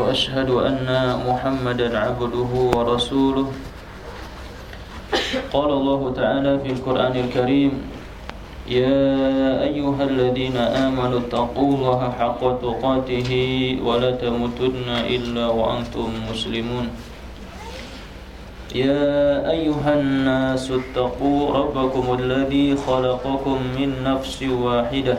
وأشهد أن محمدا عبده ورسوله. قال الله تعالى في القرآن الكريم يا أيها الذين آمنوا اتقوا الله حق تقاته ولا تموتن إلا وأنتم مسلمون. يا أيها الناس اتقوا ربكم الذي خلقكم من نفس واحدة.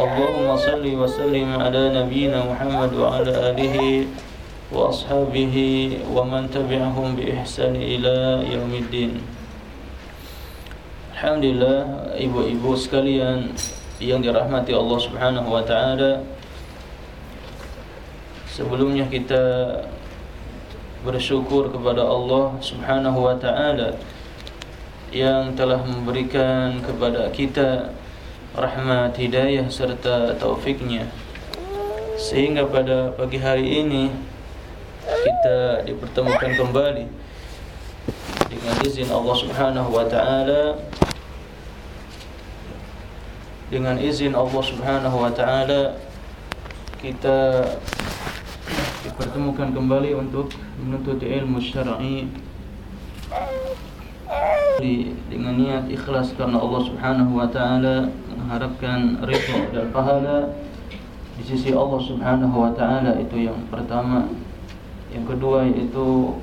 اللهم صل وسلم على نبينا محمد وعلى آله وأصحابه ومن تبعهم بإحسان إلى يوم الدين Alhamdulillah ibu-ibu sekalian yang dirahmati Allah Subhanahu wa taala. Sebelumnya kita bersyukur kepada Allah Subhanahu wa taala yang telah memberikan kepada kita rahmat hidayah serta taufiknya. Sehingga pada pagi hari ini kita dipertemukan kembali dengan izin Allah Subhanahu wa taala. Dengan izin Allah Subhanahu wa taala kita dipertemukan kembali untuk menuntut ilmu syar'i. Dengan niat ikhlas karena Allah Subhanahu wa taala mengharapkan ridha dan pahala di sisi Allah Subhanahu wa taala itu yang pertama. Yang kedua yaitu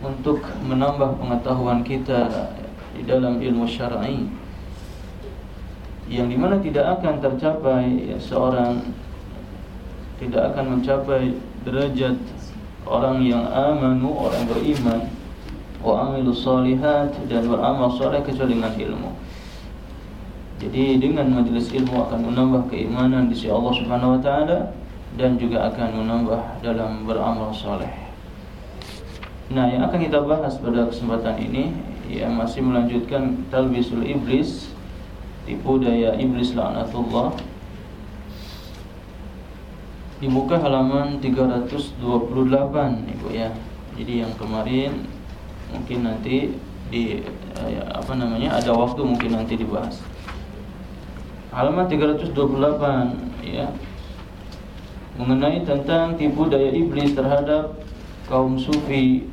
untuk menambah pengetahuan kita di dalam ilmu syar'i yang di mana tidak akan tercapai ya, seorang tidak akan mencapai derajat orang yang amanu orang beriman wa amilu salihat dan beramal saleh kecuali dengan ilmu. Jadi dengan majelis ilmu akan menambah keimanan di sisi Allah Subhanahu wa taala dan juga akan menambah dalam beramal saleh. Nah, yang akan kita bahas pada kesempatan ini ya masih melanjutkan talbisul iblis tipu daya iblis laknatullah di muka halaman 328 Ibu ya. Jadi yang kemarin mungkin nanti di ya, apa namanya ada waktu mungkin nanti dibahas. Halaman 328 ya. Mengenai tentang tipu daya iblis terhadap kaum sufi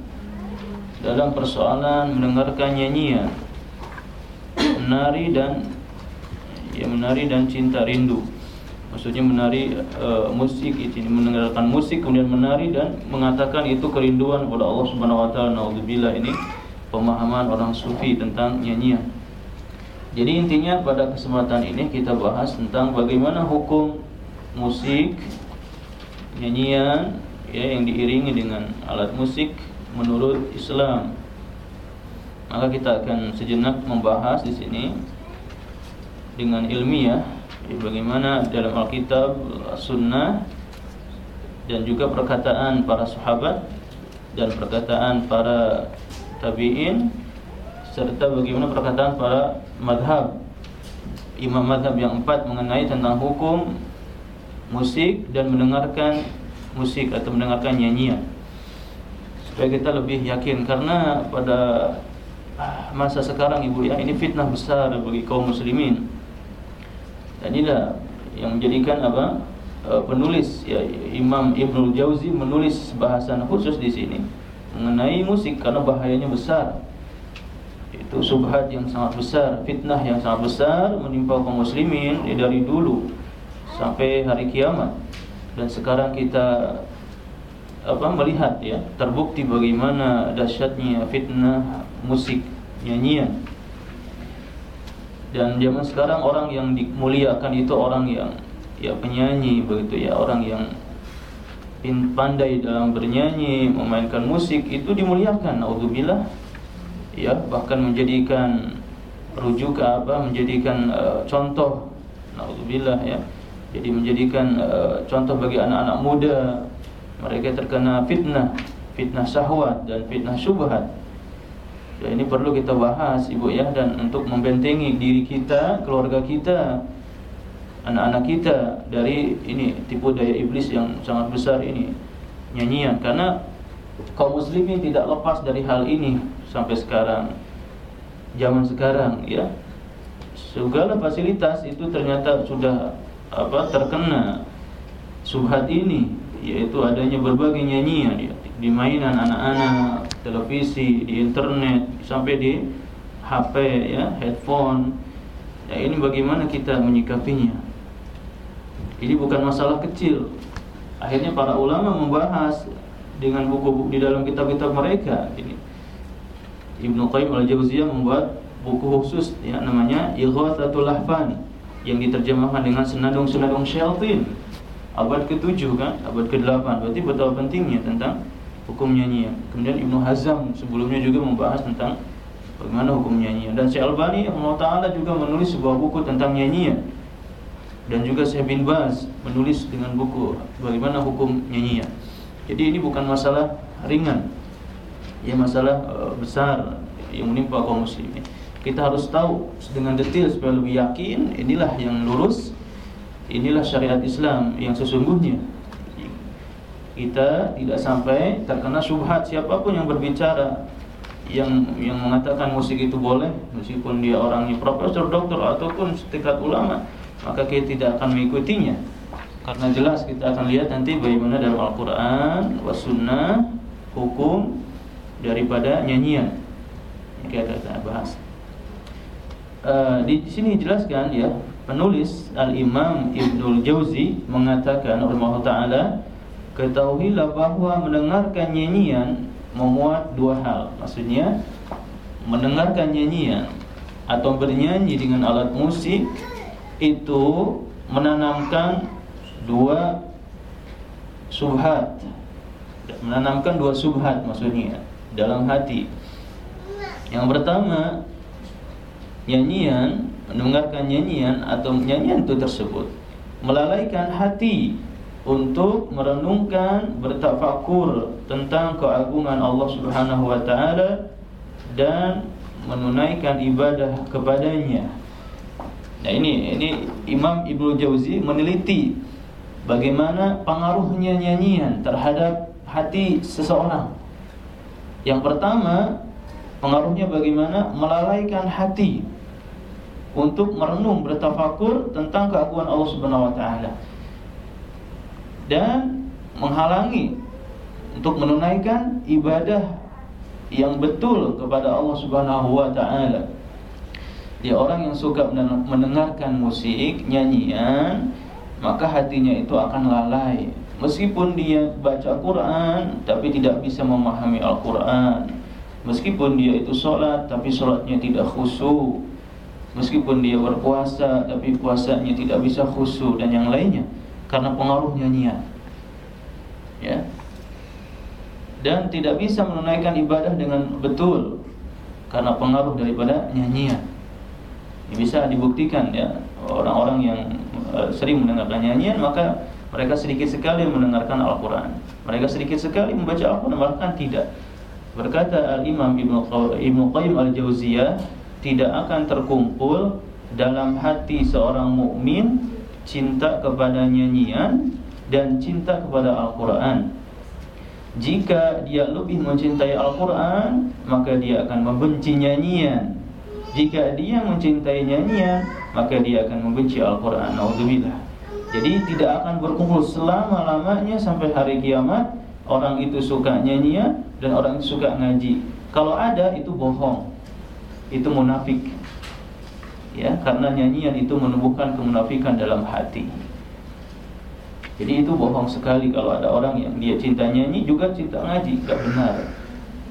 dalam persoalan mendengarkan nyanyian, menari dan ya menari dan cinta rindu. Maksudnya menari e, musik itu mendengarkan musik kemudian menari dan mengatakan itu kerinduan kepada Allah Subhanahu wa taala. Nauzubillah ini pemahaman orang sufi tentang nyanyian. Jadi intinya pada kesempatan ini kita bahas tentang bagaimana hukum musik nyanyian ya yang diiringi dengan alat musik menurut Islam. Maka kita akan sejenak membahas di sini dengan ilmiah ya, bagaimana dalam Alkitab, Sunnah dan juga perkataan para sahabat dan perkataan para tabi'in serta bagaimana perkataan para madhab imam madhab yang empat mengenai tentang hukum musik dan mendengarkan musik atau mendengarkan nyanyian. supaya kita lebih yakin. Karena pada masa sekarang ibu ya ini fitnah besar bagi kaum muslimin. Dan inilah yang menjadikan apa? Eh, penulis ya Imam Ibnu Jauzi menulis bahasan khusus di sini mengenai musik karena bahayanya besar itu subhat yang sangat besar fitnah yang sangat besar menimpa kaum muslimin ya, dari dulu sampai hari kiamat. Dan sekarang kita apa melihat ya terbukti bagaimana dahsyatnya fitnah musik nyanyian. Dan zaman sekarang orang yang dimuliakan itu orang yang ya penyanyi begitu ya orang yang pandai dalam bernyanyi memainkan musik itu dimuliakan naudzubillah ya bahkan menjadikan rujuk apa menjadikan uh, contoh naudzubillah ya. Jadi menjadikan uh, contoh bagi anak-anak muda mereka terkena fitnah, fitnah syahwat dan fitnah syubhat. Ya, ini perlu kita bahas Ibu ya dan untuk membentengi diri kita, keluarga kita, anak-anak kita dari ini tipu daya iblis yang sangat besar ini nyanyian. Karena kaum muslimin tidak lepas dari hal ini sampai sekarang zaman sekarang ya segala fasilitas itu ternyata sudah apa terkena subhat ini yaitu adanya berbagai nyanyian ya, di mainan anak-anak, televisi, di internet, sampai di HP ya, headphone. Ya, ini bagaimana kita menyikapinya? Ini bukan masalah kecil. Akhirnya para ulama membahas dengan buku-buku di dalam kitab-kitab mereka ini. Ibnu Qayyim al-Jauziyah membuat buku khusus ya namanya Ighathatul Lahfan yang diterjemahkan dengan senandung-senandung syaitan abad ke-7 kan, abad ke-8. Berarti betapa pentingnya tentang hukum nyanyian. Kemudian Ibnu Hazm sebelumnya juga membahas tentang bagaimana hukum nyanyian. Dan Syekh Albani Allah Ta'ala juga menulis sebuah buku tentang nyanyian. Dan juga Syekh bin Baz menulis dengan buku bagaimana hukum nyanyian. Jadi ini bukan masalah ringan. Ya masalah uh, besar yang menimpa kaum muslimin. Kita harus tahu dengan detail supaya lebih yakin inilah yang lurus Inilah syariat Islam yang sesungguhnya Kita tidak sampai terkena subhat siapa pun yang berbicara yang yang mengatakan musik itu boleh meskipun dia orangnya profesor, dokter ataupun setingkat ulama maka kita tidak akan mengikutinya karena jelas kita akan lihat nanti bagaimana dalam Al-Quran Sunnah hukum daripada nyanyian. Yang kita bahas. Uh, di sini jelaskan ya Penulis Al-Imam Ibnul Jauzi mengatakan Allah Ta'ala Ketahuilah bahawa mendengarkan nyanyian memuat dua hal. Maksudnya mendengarkan nyanyian atau bernyanyi dengan alat musik Itu menanamkan dua subhat. Menanamkan dua subhat maksudnya dalam hati Yang pertama Nyanyian mendengarkan nyanyian atau nyanyian itu tersebut melalaikan hati untuk merenungkan bertafakur tentang keagungan Allah Subhanahu wa taala dan menunaikan ibadah kepadanya. Nah ini ini Imam Ibnu Jauzi meneliti bagaimana pengaruhnya nyanyian terhadap hati seseorang. Yang pertama, pengaruhnya bagaimana melalaikan hati untuk merenung bertafakur tentang keagungan Allah Subhanahu wa taala dan menghalangi untuk menunaikan ibadah yang betul kepada Allah Subhanahu wa taala. Dia orang yang suka mendengarkan musik, nyanyian, maka hatinya itu akan lalai. Meskipun dia baca Quran tapi tidak bisa memahami Al-Quran. Meskipun dia itu sholat tapi sholatnya tidak khusyuk. Meskipun dia berpuasa Tapi puasanya tidak bisa khusyuk dan yang lainnya. Karena pengaruh nyanyian Ya. Dan tidak bisa menunaikan ibadah dengan betul. Karena pengaruh daripada nyanyian Ini bisa dibuktikan ya. Orang-orang yang uh, sering mendengarkan nyanyian Maka mereka sedikit sekali mendengarkan Al-Quran. Mereka sedikit sekali membaca Al-Quran Bahkan tidak. Berkata Al-Imam Ibn Qayyim Al-Jawziyah tidak akan terkumpul dalam hati seorang mukmin cinta kepada nyanyian dan cinta kepada Al-Quran. Jika dia lebih mencintai Al-Quran Maka dia akan membenci nyanyian. Jika dia mencintai nyanyian Maka dia akan membenci Al-Quran. Naudzubillah Jadi tidak akan berkumpul selama-lamanya Sampai hari kiamat Orang itu suka nyanyian Dan orang itu suka ngaji Kalau ada itu bohong Itu munafik Ya, karena nyanyian itu menumbuhkan kemunafikan dalam hati. Jadi itu bohong sekali kalau ada orang yang dia cinta nyanyi juga cinta ngaji, tidak benar.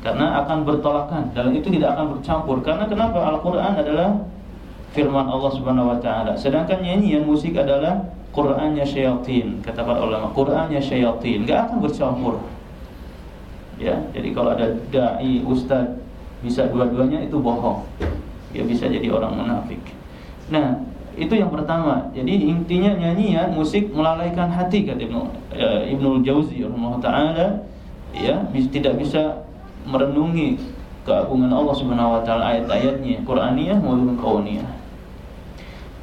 Karena akan bertolakan, dalam itu tidak akan bercampur. Karena kenapa? Al-Qur'an adalah firman Allah Subhanahu wa taala. Sedangkan nyanyian musik adalah Qur'annya syaitan, kata para ulama. Qur'annya syaitan, enggak akan bercampur. Ya, jadi kalau ada dai, ustaz bisa dua-duanya itu bohong. Dia bisa jadi orang munafik. Nah, itu yang pertama. Jadi intinya nyanyian musik melalaikan hati kata Ibnu uh, Ibnu Jauzi rahimahullah taala ya tidak bisa merenungi keagungan Allah Subhanahu wa taala ayat-ayatnya Qur'aniyah maupun kauniyah.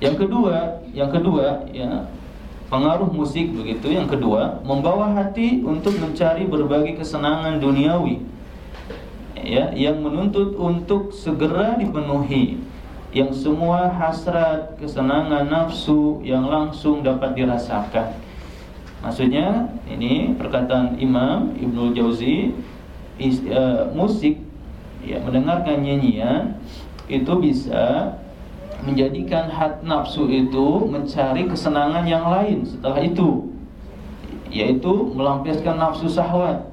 Yang kedua, yang kedua ya pengaruh musik begitu. Yang kedua, membawa hati untuk mencari berbagai kesenangan duniawi. Ya, yang menuntut untuk segera dipenuhi yang semua hasrat, kesenangan nafsu yang langsung dapat dirasakan. Maksudnya ini perkataan Imam Ibnu Jauzi is, uh, musik ya mendengarkan nyanyian itu bisa menjadikan hat nafsu itu mencari kesenangan yang lain setelah itu yaitu melampiaskan nafsu syahwat.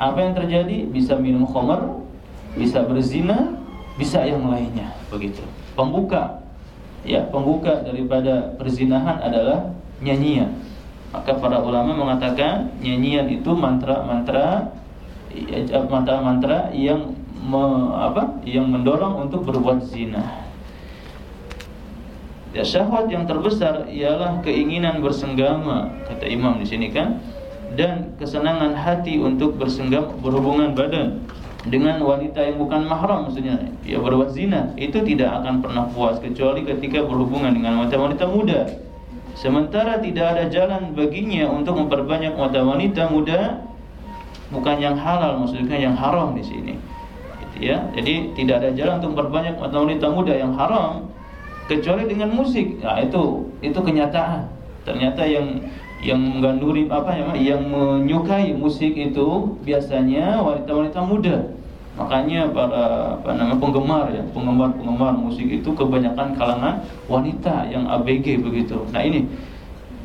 Apa yang terjadi? Bisa minum khamar, bisa berzina, bisa yang lainnya, begitu. Pembuka. Ya pembuka daripada perzinahan adalah nyanyian. Maka para ulama mengatakan nyanyian itu mantra-mantra ya, mantra-mantra yang me, apa yang mendorong untuk berbuat zina ya syahwat yang terbesar ialah keinginan bersenggama kata imam di sini kan dan kesenangan hati untuk bersenggam berhubungan badan dengan wanita yang bukan mahram maksudnya. Ya berbuat zina itu tidak akan pernah puas kecuali ketika berhubungan dengan wanita-wanita muda. Sementara tidak ada jalan baginya untuk memperbanyak wanita-wanita muda bukan yang halal maksudnya yang haram di sini. Gitu ya. Jadi tidak ada jalan untuk memperbanyak wanita-wanita muda yang haram kecuali dengan musik. Nah itu itu kenyataan. Ternyata yang yang mengganduri apa ya yang menyukai musik itu biasanya wanita-wanita muda. Makanya para apa nama penggemar ya penggemar-penggemar musik itu kebanyakan kalangan wanita yang ABG begitu. Nah ini.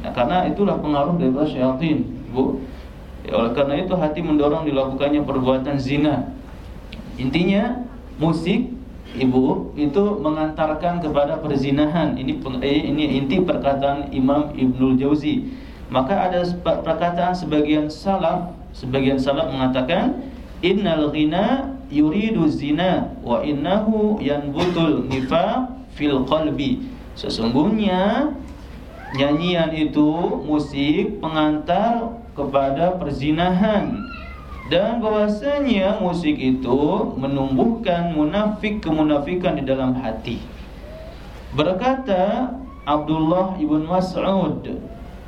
Nah, karena itulah pengaruh dari syaitan bu. Ya, oleh karena itu hati mendorong dilakukannya perbuatan zina. Intinya musik ibu itu mengantarkan kepada perzinahan. Ini eh, ini inti perkataan Imam Ibnul Jauzi. Maka ada perkataan sebagian salaf, sebagian salaf mengatakan innal ghina yuridu zina wa innahu yanbutul nifaq fil qalbi. Sesungguhnya nyanyian itu musik pengantar kepada perzinahan dan bahwasanya musik itu menumbuhkan munafik kemunafikan di dalam hati. Berkata Abdullah ibn Mas'ud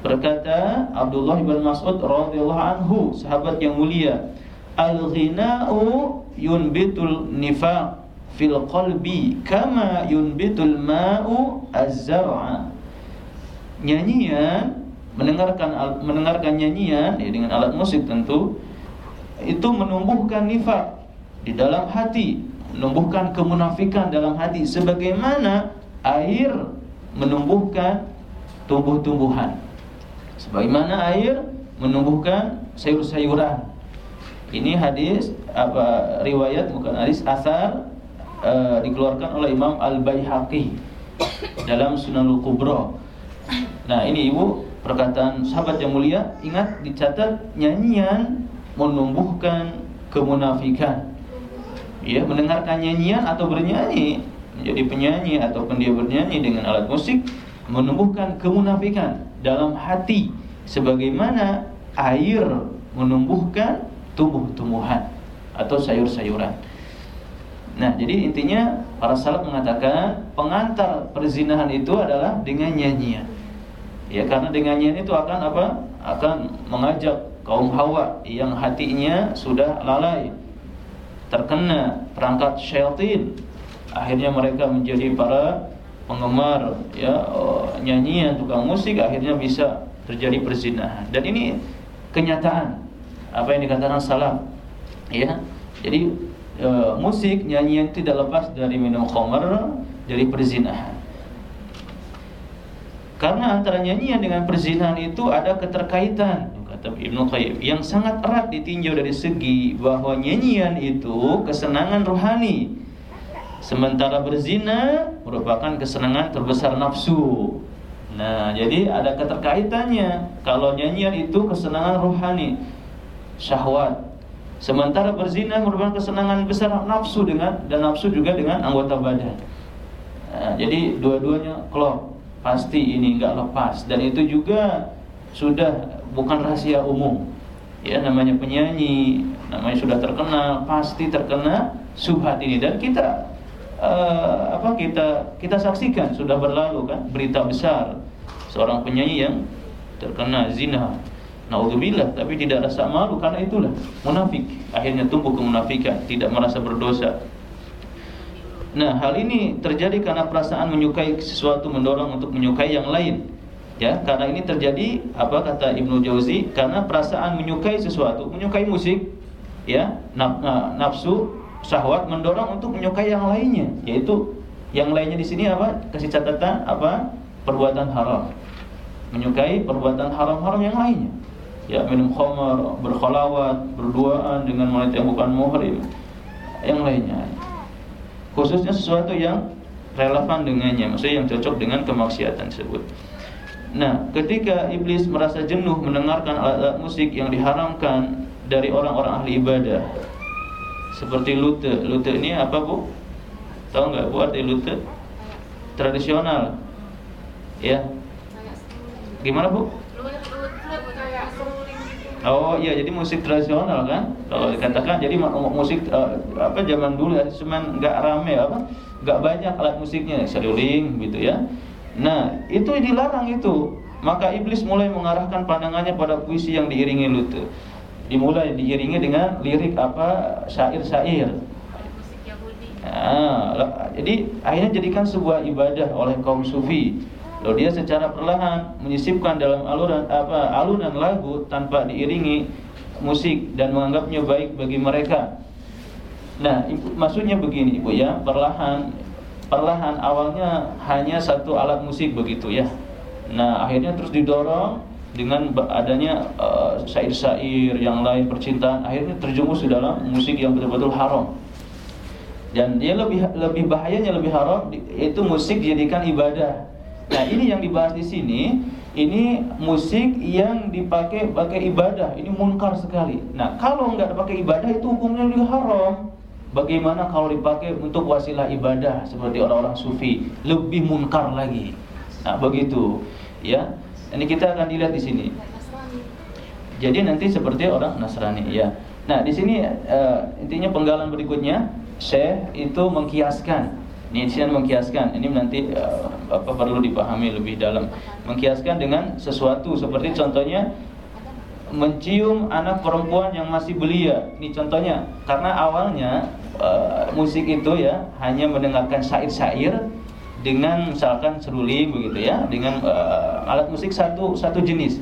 Berkata Abdullah bin Mas'ud radhiyallahu anhu, sahabat yang mulia, "Al-ghina'u yunbitul nifaq fil qalbi kama yunbitul ma'u az-zar'a." Nyanyian mendengarkan mendengarkan nyanyian ya dengan alat musik tentu itu menumbuhkan nifak di dalam hati, menumbuhkan kemunafikan dalam hati sebagaimana air menumbuhkan tumbuh-tumbuhan. Sebagaimana air menumbuhkan sayur-sayuran. Ini hadis apa riwayat bukan hadis asar uh, dikeluarkan oleh Imam Al Baihaqi dalam Sunanul Kubra. Nah ini ibu perkataan sahabat yang mulia ingat dicatat nyanyian menumbuhkan kemunafikan. Ya mendengarkan nyanyian atau bernyanyi menjadi penyanyi ataupun dia bernyanyi dengan alat musik menumbuhkan kemunafikan dalam hati sebagaimana air menumbuhkan tumbuh-tumbuhan atau sayur-sayuran. Nah, jadi intinya para salaf mengatakan pengantar perzinahan itu adalah dengan nyanyian. Ya, karena dengan nyanyian itu akan apa? Akan mengajak kaum Hawa yang hatinya sudah lalai. Terkena perangkat syaitan. Akhirnya mereka menjadi para penggemar ya oh, nyanyian tukang musik. Akhirnya bisa terjadi perzinahan. Dan ini kenyataan. Apa yang dikatakan salaf ya. Jadi e, musik nyanyian tidak lepas dari minum khamar dari perzinahan. Karena antara nyanyian dengan perzinahan itu ada keterkaitan kata Ibnu Qayyim yang sangat erat ditinjau dari segi bahwa nyanyian itu kesenangan rohani sementara berzina merupakan kesenangan terbesar nafsu. Nah, jadi ada keterkaitannya. Kalau nyanyian itu kesenangan rohani, syahwat. Sementara berzina merupakan kesenangan besar nafsu dengan dan nafsu juga dengan anggota badan. Nah, jadi dua-duanya klop pasti ini enggak lepas dan itu juga sudah bukan rahasia umum. Ya namanya penyanyi, namanya sudah terkenal, pasti terkena subhat ini dan kita uh, apa kita kita saksikan sudah berlalu kan berita besar seorang penyanyi yang terkena zina. Naudzubillah, tapi tidak rasa malu karena itulah munafik. Akhirnya tumbuh kemunafikan, tidak merasa berdosa. Nah, hal ini terjadi karena perasaan menyukai sesuatu mendorong untuk menyukai yang lain. Ya, karena ini terjadi apa kata Ibnu Jauzi? Karena perasaan menyukai sesuatu, menyukai musik, ya, nafsu, syahwat mendorong untuk menyukai yang lainnya, yaitu yang lainnya di sini apa? Kasih catatan apa? Perbuatan haram. Menyukai perbuatan haram-haram yang lainnya. Ya, minum khamar, berkholawat, berduaan dengan wanita yang bukan muhrim, yang lainnya khususnya sesuatu yang relevan dengannya, maksudnya yang cocok dengan kemaksiatan tersebut. Nah, ketika iblis merasa jenuh mendengarkan alat-alat musik yang diharamkan dari orang-orang ahli ibadah, seperti lute, lute ini apa bu? Tahu nggak bu arti lute? Tradisional, ya? Gimana bu? Oh iya, jadi musik tradisional kan? Kalau dikatakan jadi musik uh, apa zaman dulu ya, cuman nggak rame apa, nggak banyak alat musiknya, seruling gitu ya. Nah itu dilarang itu. Maka iblis mulai mengarahkan pandangannya pada puisi yang diiringi lute. Dimulai diiringi dengan lirik apa syair-syair. Nah, jadi akhirnya jadikan sebuah ibadah oleh kaum sufi Lalu dia secara perlahan menyisipkan dalam aluran apa alunan lagu tanpa diiringi musik dan menganggapnya baik bagi mereka. Nah, maksudnya begini Ibu ya, perlahan perlahan awalnya hanya satu alat musik begitu ya. Nah, akhirnya terus didorong dengan adanya uh, syair-syair yang lain percintaan akhirnya terjumus di dalam musik yang betul-betul haram. Dan dia lebih lebih bahayanya lebih haram itu musik dijadikan ibadah Nah, ini yang dibahas di sini, ini musik yang dipakai pakai ibadah, ini munkar sekali. Nah, kalau nggak dipakai ibadah itu hukumnya lebih haram. Bagaimana kalau dipakai untuk wasilah ibadah seperti orang-orang sufi, lebih munkar lagi. Nah, begitu, ya. Ini kita akan dilihat di sini. Jadi nanti seperti orang Nasrani, ya. Nah, di sini uh, intinya penggalan berikutnya, Syekh itu mengkiaskan ini Nietzsche mengkiaskan, ini nanti uh, apa perlu dipahami lebih dalam. Mengkiaskan dengan sesuatu seperti contohnya mencium anak perempuan yang masih belia. Ini contohnya karena awalnya uh, musik itu ya hanya mendengarkan syair-syair dengan misalkan seruling begitu ya, dengan uh, alat musik satu satu jenis.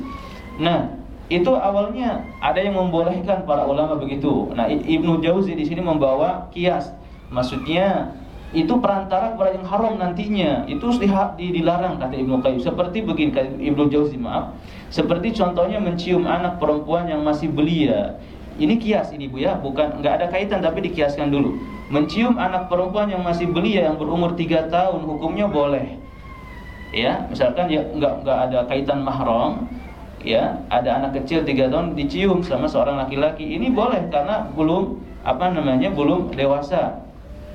Nah, itu awalnya ada yang membolehkan para ulama begitu. Nah, Ibnu Jauzi di sini membawa kias. Maksudnya itu perantara kepada yang haram nantinya itu dilarang kata Ibnu Qayyim seperti begini kata Ibnu Jauzi maaf seperti contohnya mencium anak perempuan yang masih belia ini kias ini Bu ya. Bukan nggak ada kaitan tapi dikiaskan dulu. Mencium anak perempuan yang masih belia yang berumur 3 tahun hukumnya boleh. Ya misalkan ya nggak nggak ada kaitan mahram ya. Ada anak kecil 3 tahun dicium sama seorang laki-laki. Ini boleh karena belum apa namanya belum dewasa.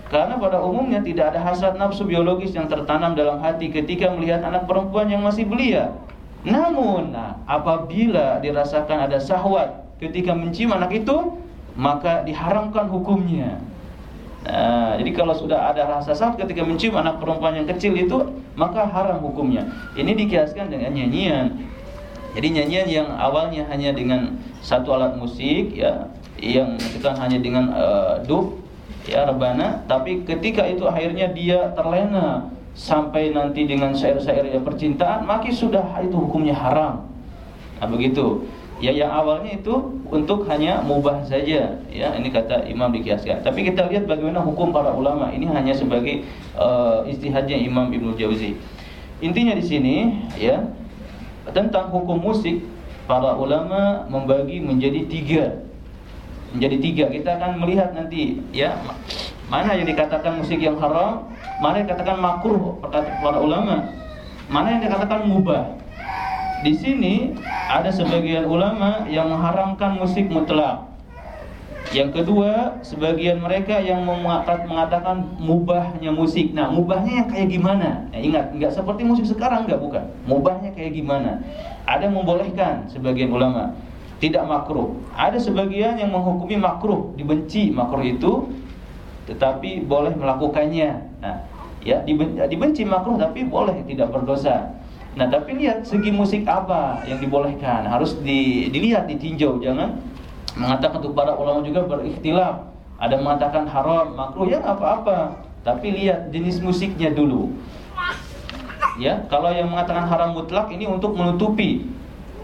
Karena pada umumnya tidak ada hasrat nafsu biologis yang tertanam dalam hati ketika melihat anak perempuan yang masih belia. Namun, nah, apabila dirasakan ada syahwat ketika mencium anak itu, maka diharamkan hukumnya. Nah, jadi kalau sudah ada rasa syahwat ketika mencium anak perempuan yang kecil itu, maka haram hukumnya. Ini dikiaskan dengan nyanyian. Jadi nyanyian yang awalnya hanya dengan satu alat musik ya yang kita hanya dengan uh, dub ya rebana tapi ketika itu akhirnya dia terlena sampai nanti dengan syair-syair percintaan maka sudah itu hukumnya haram nah begitu ya yang awalnya itu untuk hanya mubah saja ya. Ini kata Imam dikiaskan tapi kita lihat bagaimana hukum para ulama. Ini hanya sebagai uh, istihadnya Imam Ibnu Jauzi. Intinya di sini ya tentang hukum musik para ulama membagi menjadi tiga. Menjadi tiga. Kita akan melihat nanti ya mana yang dikatakan musik yang haram mana yang dikatakan makruh para ulama mana yang dikatakan mubah di sini ada sebagian ulama yang mengharamkan musik mutlak yang kedua, sebagian mereka yang mengatakan mubahnya musik. Nah, mubahnya yang kayak gimana? Nah, ingat, nggak seperti musik sekarang, nggak bukan. Mubahnya kayak gimana? Ada yang membolehkan sebagian ulama, tidak makruh. Ada sebagian yang menghukumi makruh, dibenci makruh itu, tetapi boleh melakukannya. Nah, ya dibenci makruh tapi boleh tidak berdosa. Nah, tapi lihat segi musik apa yang dibolehkan, harus di, dilihat, ditinjau, jangan mengatakan untuk para ulama juga berikhtilaf. Ada mengatakan haram, makruh ya apa-apa. Tapi lihat jenis musiknya dulu. Ya, kalau yang mengatakan haram mutlak ini untuk menutupi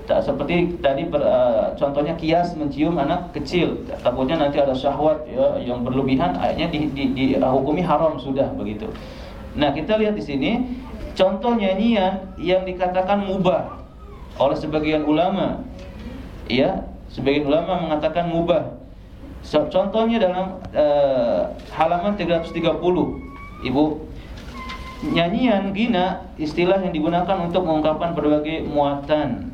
tak seperti tadi ber, uh, contohnya kias mencium anak kecil takutnya nanti ada syahwat ya, yang berlebihan akhirnya di, di, di uh, haram sudah begitu. Nah kita lihat di sini contoh nyanyian yang dikatakan mubah oleh sebagian ulama ya Sebagian ulama mengatakan mubah. Contohnya dalam uh, halaman 330, Ibu. Nyanyian gina istilah yang digunakan untuk mengungkapkan berbagai muatan.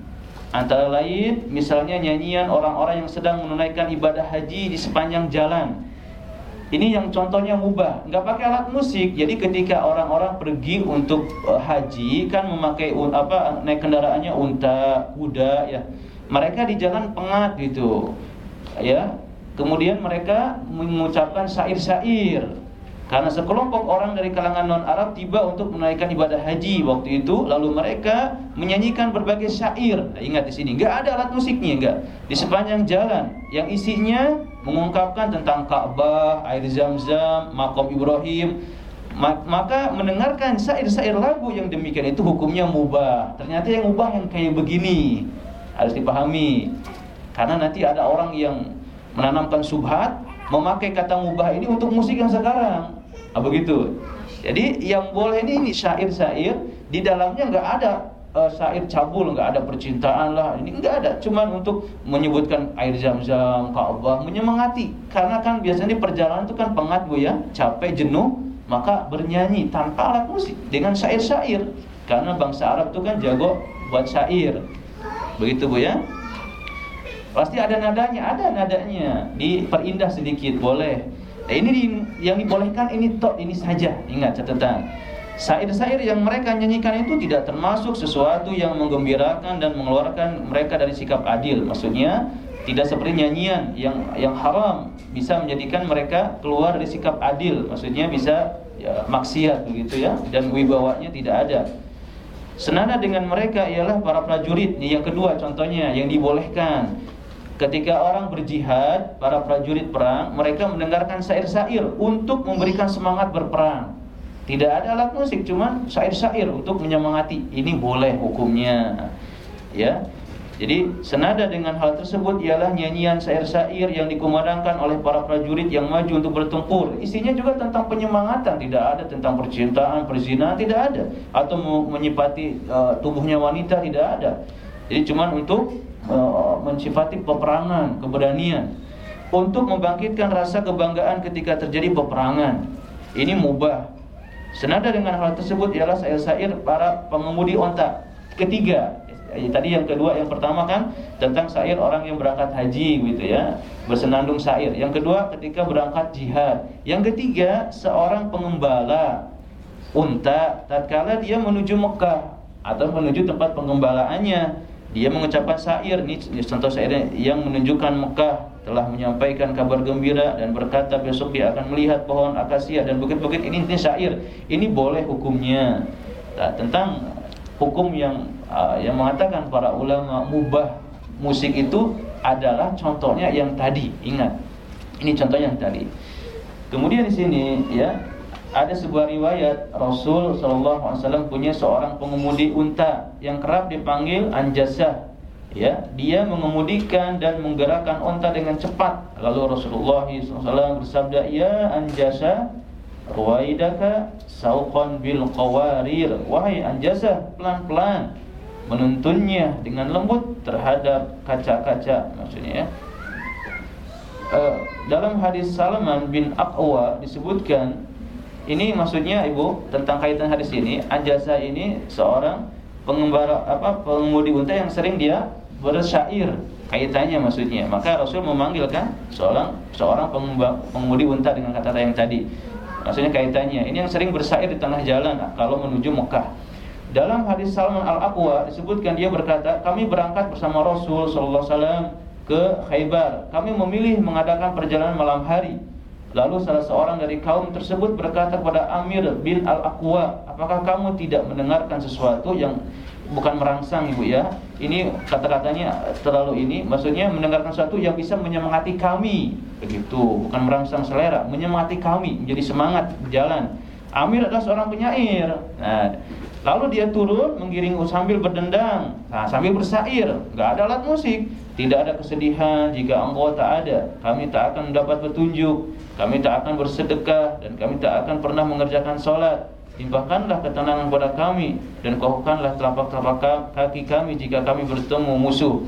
Antara lain misalnya nyanyian orang-orang yang sedang menunaikan ibadah haji di sepanjang jalan. Ini yang contohnya mubah, nggak pakai alat musik. Jadi ketika orang-orang pergi untuk uh, haji kan memakai apa naik kendaraannya unta, kuda ya. Mereka di jalan pengat gitu ya. Kemudian mereka mengucapkan syair-syair karena sekelompok orang dari kalangan non Arab tiba untuk menaikkan ibadah haji waktu itu lalu mereka menyanyikan berbagai syair. Nah, ingat di sini nggak ada alat musiknya enggak di sepanjang jalan yang isinya mengungkapkan tentang Ka'bah air Zam-Zam makom Ibrahim. Maka mendengarkan syair-syair lagu yang demikian itu hukumnya mubah. Ternyata yang mubah yang kayak begini. Harus dipahami. Karena nanti ada orang yang menanamkan subhat memakai kata mubah ini untuk musik yang sekarang nah, begitu. Jadi yang boleh ini, ini syair-syair di dalamnya nggak ada uh, syair cabul nggak ada percintaan lah. Ini nggak ada. Cuman untuk menyebutkan air zam-zam Ka'bah menyemangati. Karena kan biasanya di perjalanan itu kan pengat bu ya. Capek jenuh maka bernyanyi tanpa alat musik dengan syair-syair. Karena bangsa Arab itu kan jago buat syair. Begitu Bu ya? Pasti ada nadanya, ada nadanya. Diperindah sedikit boleh. Nah, ini di, yang dibolehkan ini tok ini saja. Ingat catatan. Syair-syair yang mereka nyanyikan itu tidak termasuk sesuatu yang menggembirakan dan mengeluarkan mereka dari sikap adil. Maksudnya tidak seperti nyanyian yang yang haram bisa menjadikan mereka keluar dari sikap adil. Maksudnya bisa ya, maksiat begitu ya dan wibawanya tidak ada. Senada dengan mereka ialah para prajurit. Yang kedua contohnya yang dibolehkan. Ketika orang berjihad, para prajurit perang, mereka mendengarkan syair-syair untuk memberikan semangat berperang. Tidak ada alat musik, cuman syair-syair untuk menyemangati. Ini boleh hukumnya. Ya. Jadi senada dengan hal tersebut ialah nyanyian syair-syair yang dikumandangkan oleh para prajurit yang maju untuk bertempur. Isinya juga tentang penyemangatan, tidak ada tentang percintaan, perzinahan, tidak ada. Atau menyifati uh, tubuhnya wanita, tidak ada. Jadi cuma untuk uh, mensifati peperangan, keberanian. Untuk membangkitkan rasa kebanggaan ketika terjadi peperangan. Ini mubah. Senada dengan hal tersebut ialah syair-syair para pengemudi onta. Ketiga, tadi yang kedua, yang pertama kan tentang syair orang yang berangkat haji gitu ya, bersenandung syair. Yang kedua ketika berangkat jihad. Yang ketiga seorang pengembala unta tatkala dia menuju Mekah atau menuju tempat pengembalaannya. Dia mengucapkan syair ini contoh syairnya yang menunjukkan Mekah telah menyampaikan kabar gembira dan berkata besok dia akan melihat pohon akasia dan bukit-bukit ini ini syair. Ini boleh hukumnya. Nah, tentang hukum yang uh, yang mengatakan para ulama mubah musik itu adalah contohnya yang tadi. Ingat, ini contoh yang tadi. Kemudian di sini ya ada sebuah riwayat Rasul Shallallahu Alaihi Wasallam punya seorang pengemudi unta yang kerap dipanggil Anjasah. Ya, dia mengemudikan dan menggerakkan unta dengan cepat. Lalu Rasulullah SAW bersabda, Ya Anjasah, ruwaidaka sauqan bil qawarir. Wahai Anjasah, pelan-pelan menuntunnya dengan lembut terhadap kaca-kaca maksudnya ya. Uh, dalam hadis Salman bin Aqwa disebutkan ini maksudnya Ibu tentang kaitan hadis ini, Anjasa ini seorang pengembara apa pengemudi unta yang sering dia bersyair kaitannya maksudnya. Maka Rasul memanggilkan seorang seorang pengemudi unta dengan kata-kata yang tadi. Maksudnya kaitannya. Ini yang sering bersyair di tengah jalan kalau menuju Mekah. Dalam hadis Salman Al-Aqwa disebutkan dia berkata, "Kami berangkat bersama Rasul sallallahu alaihi wasallam ke Khaybar. Kami memilih mengadakan perjalanan malam hari." Lalu salah seorang dari kaum tersebut berkata kepada Amir bin Al-Aqwa, "Apakah kamu tidak mendengarkan sesuatu yang bukan merangsang Ibu ya? Ini kata-katanya terlalu ini, maksudnya mendengarkan sesuatu yang bisa menyemangati kami." Begitu, bukan merangsang selera, menyemangati kami menjadi semangat berjalan. Amir adalah seorang penyair. Nah, Lalu dia turun menggiring sambil berdendang, nah, sambil bersair. Gak ada alat musik, tidak ada kesedihan jika engkau tak ada. Kami tak akan mendapat petunjuk, kami tak akan bersedekah dan kami tak akan pernah mengerjakan sholat. Timpahkanlah ketenangan pada kami dan kokohkanlah telapak-telapak kaki kami jika kami bertemu musuh.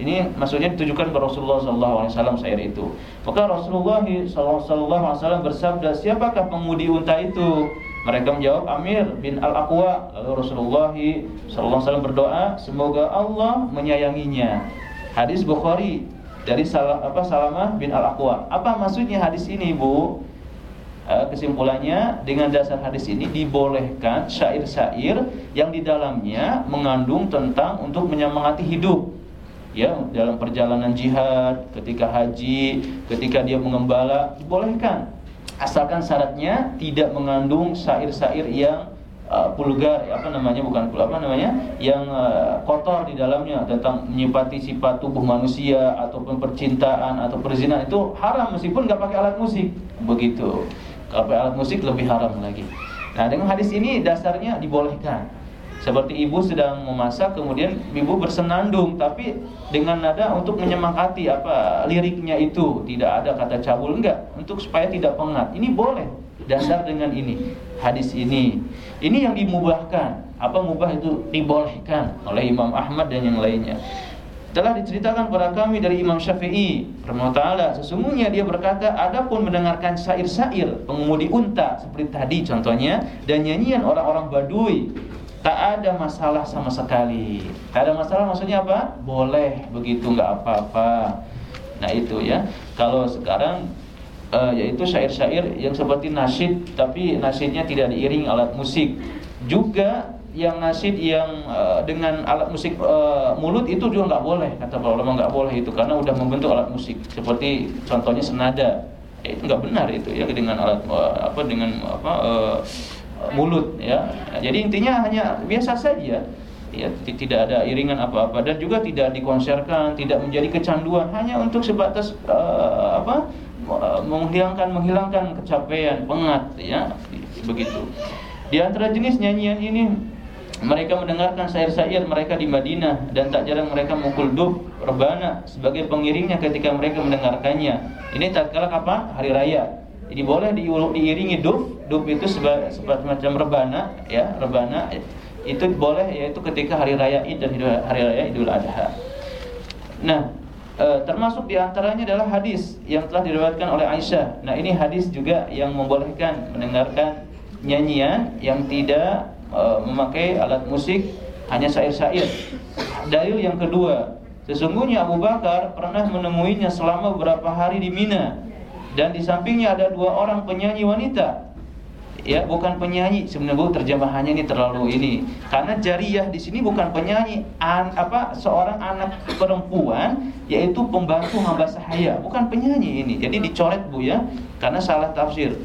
Ini maksudnya ditujukan kepada Rasulullah SAW syair itu. Maka Rasulullah SAW bersabda, siapakah pengudi unta itu? Mereka menjawab Amir bin Al-Aqwa. Lalu Rasulullah SAW berdoa, semoga Allah menyayanginya. Hadis Bukhari dari apa Salamah bin Al-Aqwa. Apa maksudnya hadis ini, Bu? Eh, kesimpulannya dengan dasar hadis ini dibolehkan syair-syair yang di dalamnya mengandung tentang untuk menyemangati hidup ya dalam perjalanan jihad, ketika haji, ketika dia mengembala dibolehkan asalkan syaratnya tidak mengandung syair-syair yang uh, vulgar apa namanya bukan apa namanya yang uh, kotor di dalamnya tentang menyipati sifat tubuh manusia ataupun percintaan atau perzinahan itu haram meskipun nggak pakai alat musik. Begitu. Kalau pakai alat musik lebih haram lagi. Nah dengan hadis ini dasarnya dibolehkan seperti ibu sedang memasak kemudian ibu bersenandung tapi dengan nada untuk menyemangati apa liriknya itu tidak ada kata cabul enggak untuk supaya tidak pengat. Ini boleh dasar dengan ini hadis ini. Ini yang dimubahkan. Apa mubah itu dibolehkan oleh Imam Ahmad dan yang lainnya. Telah diceritakan kepada kami dari Imam Syafi'i taala sesungguhnya dia berkata adapun mendengarkan syair-syair pengemudi unta seperti tadi contohnya dan nyanyian orang-orang Baduy Tak ada masalah sama sekali. Tak ada masalah maksudnya apa? Boleh begitu nggak apa-apa. Nah itu ya. Kalau sekarang uh, yaitu syair-syair yang seperti nasyid tapi nasyidnya tidak diiring alat musik. Juga yang nasyid yang uh, dengan alat musik uh, mulut itu juga nggak boleh kata para ulama nggak boleh itu karena udah membentuk alat musik seperti contohnya senada eh, itu nggak benar itu ya dengan alat uh, apa dengan apa uh, mulut ya. Jadi intinya hanya biasa saja. Ya, tidak ada iringan apa-apa dan juga tidak dikonserkan, tidak menjadi kecanduan hanya untuk sebatas uh, apa? menghilangkan menghilangkan kecapean, pengat ya. Begitu. Di antara jenis nyanyian ini mereka mendengarkan syair-syair mereka di Madinah dan tak jarang mereka mukul dub rebana sebagai pengiringnya ketika mereka mendengarkannya. Ini tatkala kapan? Hari raya. Jadi boleh di, diiringi dub, dub itu sebagai semacam rebana, ya rebana itu boleh yaitu ketika hari raya Id dan hari raya Idul Adha. Nah, e, termasuk di antaranya adalah hadis yang telah diriwayatkan oleh Aisyah. Nah, ini hadis juga yang membolehkan mendengarkan nyanyian yang tidak e, memakai alat musik, hanya syair-syair. Dalil yang kedua, sesungguhnya Abu Bakar pernah menemuinya selama beberapa hari di Mina dan di sampingnya ada dua orang penyanyi wanita. Ya bukan penyanyi. Sebenarnya terjemahannya ini terlalu ini. Karena jariah di sini bukan penyanyi an, apa seorang anak perempuan yaitu pembantu hamba sahaya. Bukan penyanyi ini. Jadi dicoret bu ya. Karena salah tafsir.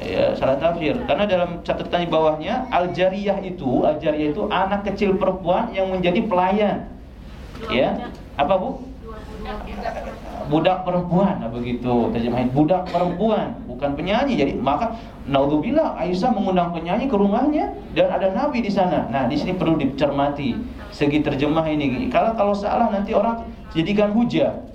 Ya salah tafsir. Karena dalam catatan di bawahnya al jariyah itu al jariyah itu anak kecil perempuan yang menjadi pelayan. Ya. Apa bu budak perempuan nah begitu. Terjemahin budak perempuan bukan penyanyi. Jadi maka naudzubillah Aisyah mengundang penyanyi ke rumahnya dan ada nabi di sana. Nah di sini perlu dicermati segi terjemah ini. Kalau kalau salah nanti orang jadikan hujah.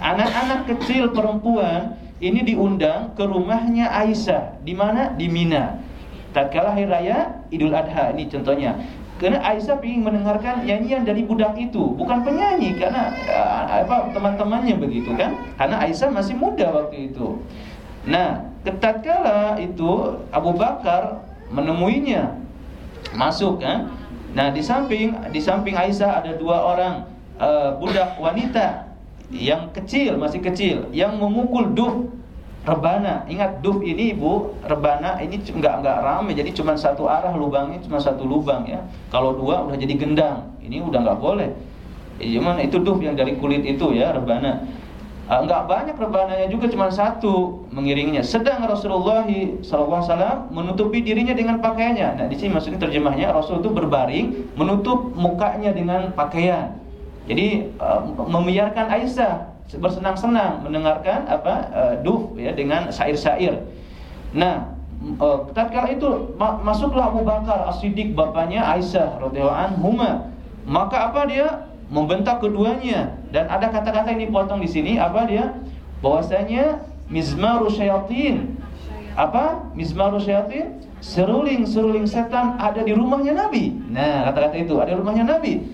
Anak-anak kecil perempuan ini diundang ke rumahnya Aisyah. Di mana? Di Mina. Tatkala hari raya Idul Adha ini contohnya karena Aisyah ingin mendengarkan nyanyian dari budak itu, bukan penyanyi karena uh, apa teman-temannya begitu kan? Karena Aisyah masih muda waktu itu. Nah, kala itu Abu Bakar menemuinya masuk kan? Nah, di samping di samping Aisyah ada dua orang uh, budak wanita yang kecil, masih kecil, yang memukul duf rebana. Ingat duf ini Ibu, rebana ini enggak enggak ramai jadi cuma satu arah lubangnya cuma satu lubang ya. Kalau dua udah jadi gendang. Ini udah enggak boleh. Ya, cuman itu duf yang dari kulit itu ya rebana. Enggak banyak rebananya juga cuma satu mengiringinya. Sedang Rasulullah SAW menutupi dirinya dengan pakaiannya. Nah, di sini maksudnya terjemahnya Rasul itu berbaring menutup mukanya dengan pakaian. Jadi uh, membiarkan Aisyah bersenang-senang mendengarkan apa uh, duf ya dengan syair-syair. Nah, uh, tatkala itu ma masuklah Abu Bakar As-Siddiq bapaknya Aisyah radhiyallahu anhuma. Maka apa dia membentak keduanya dan ada kata-kata ini potong di sini apa dia bahwasanya mizmaru syayatin apa mizmaru syayatin seruling-seruling setan ada di rumahnya Nabi. Nah, kata-kata itu ada di rumahnya Nabi.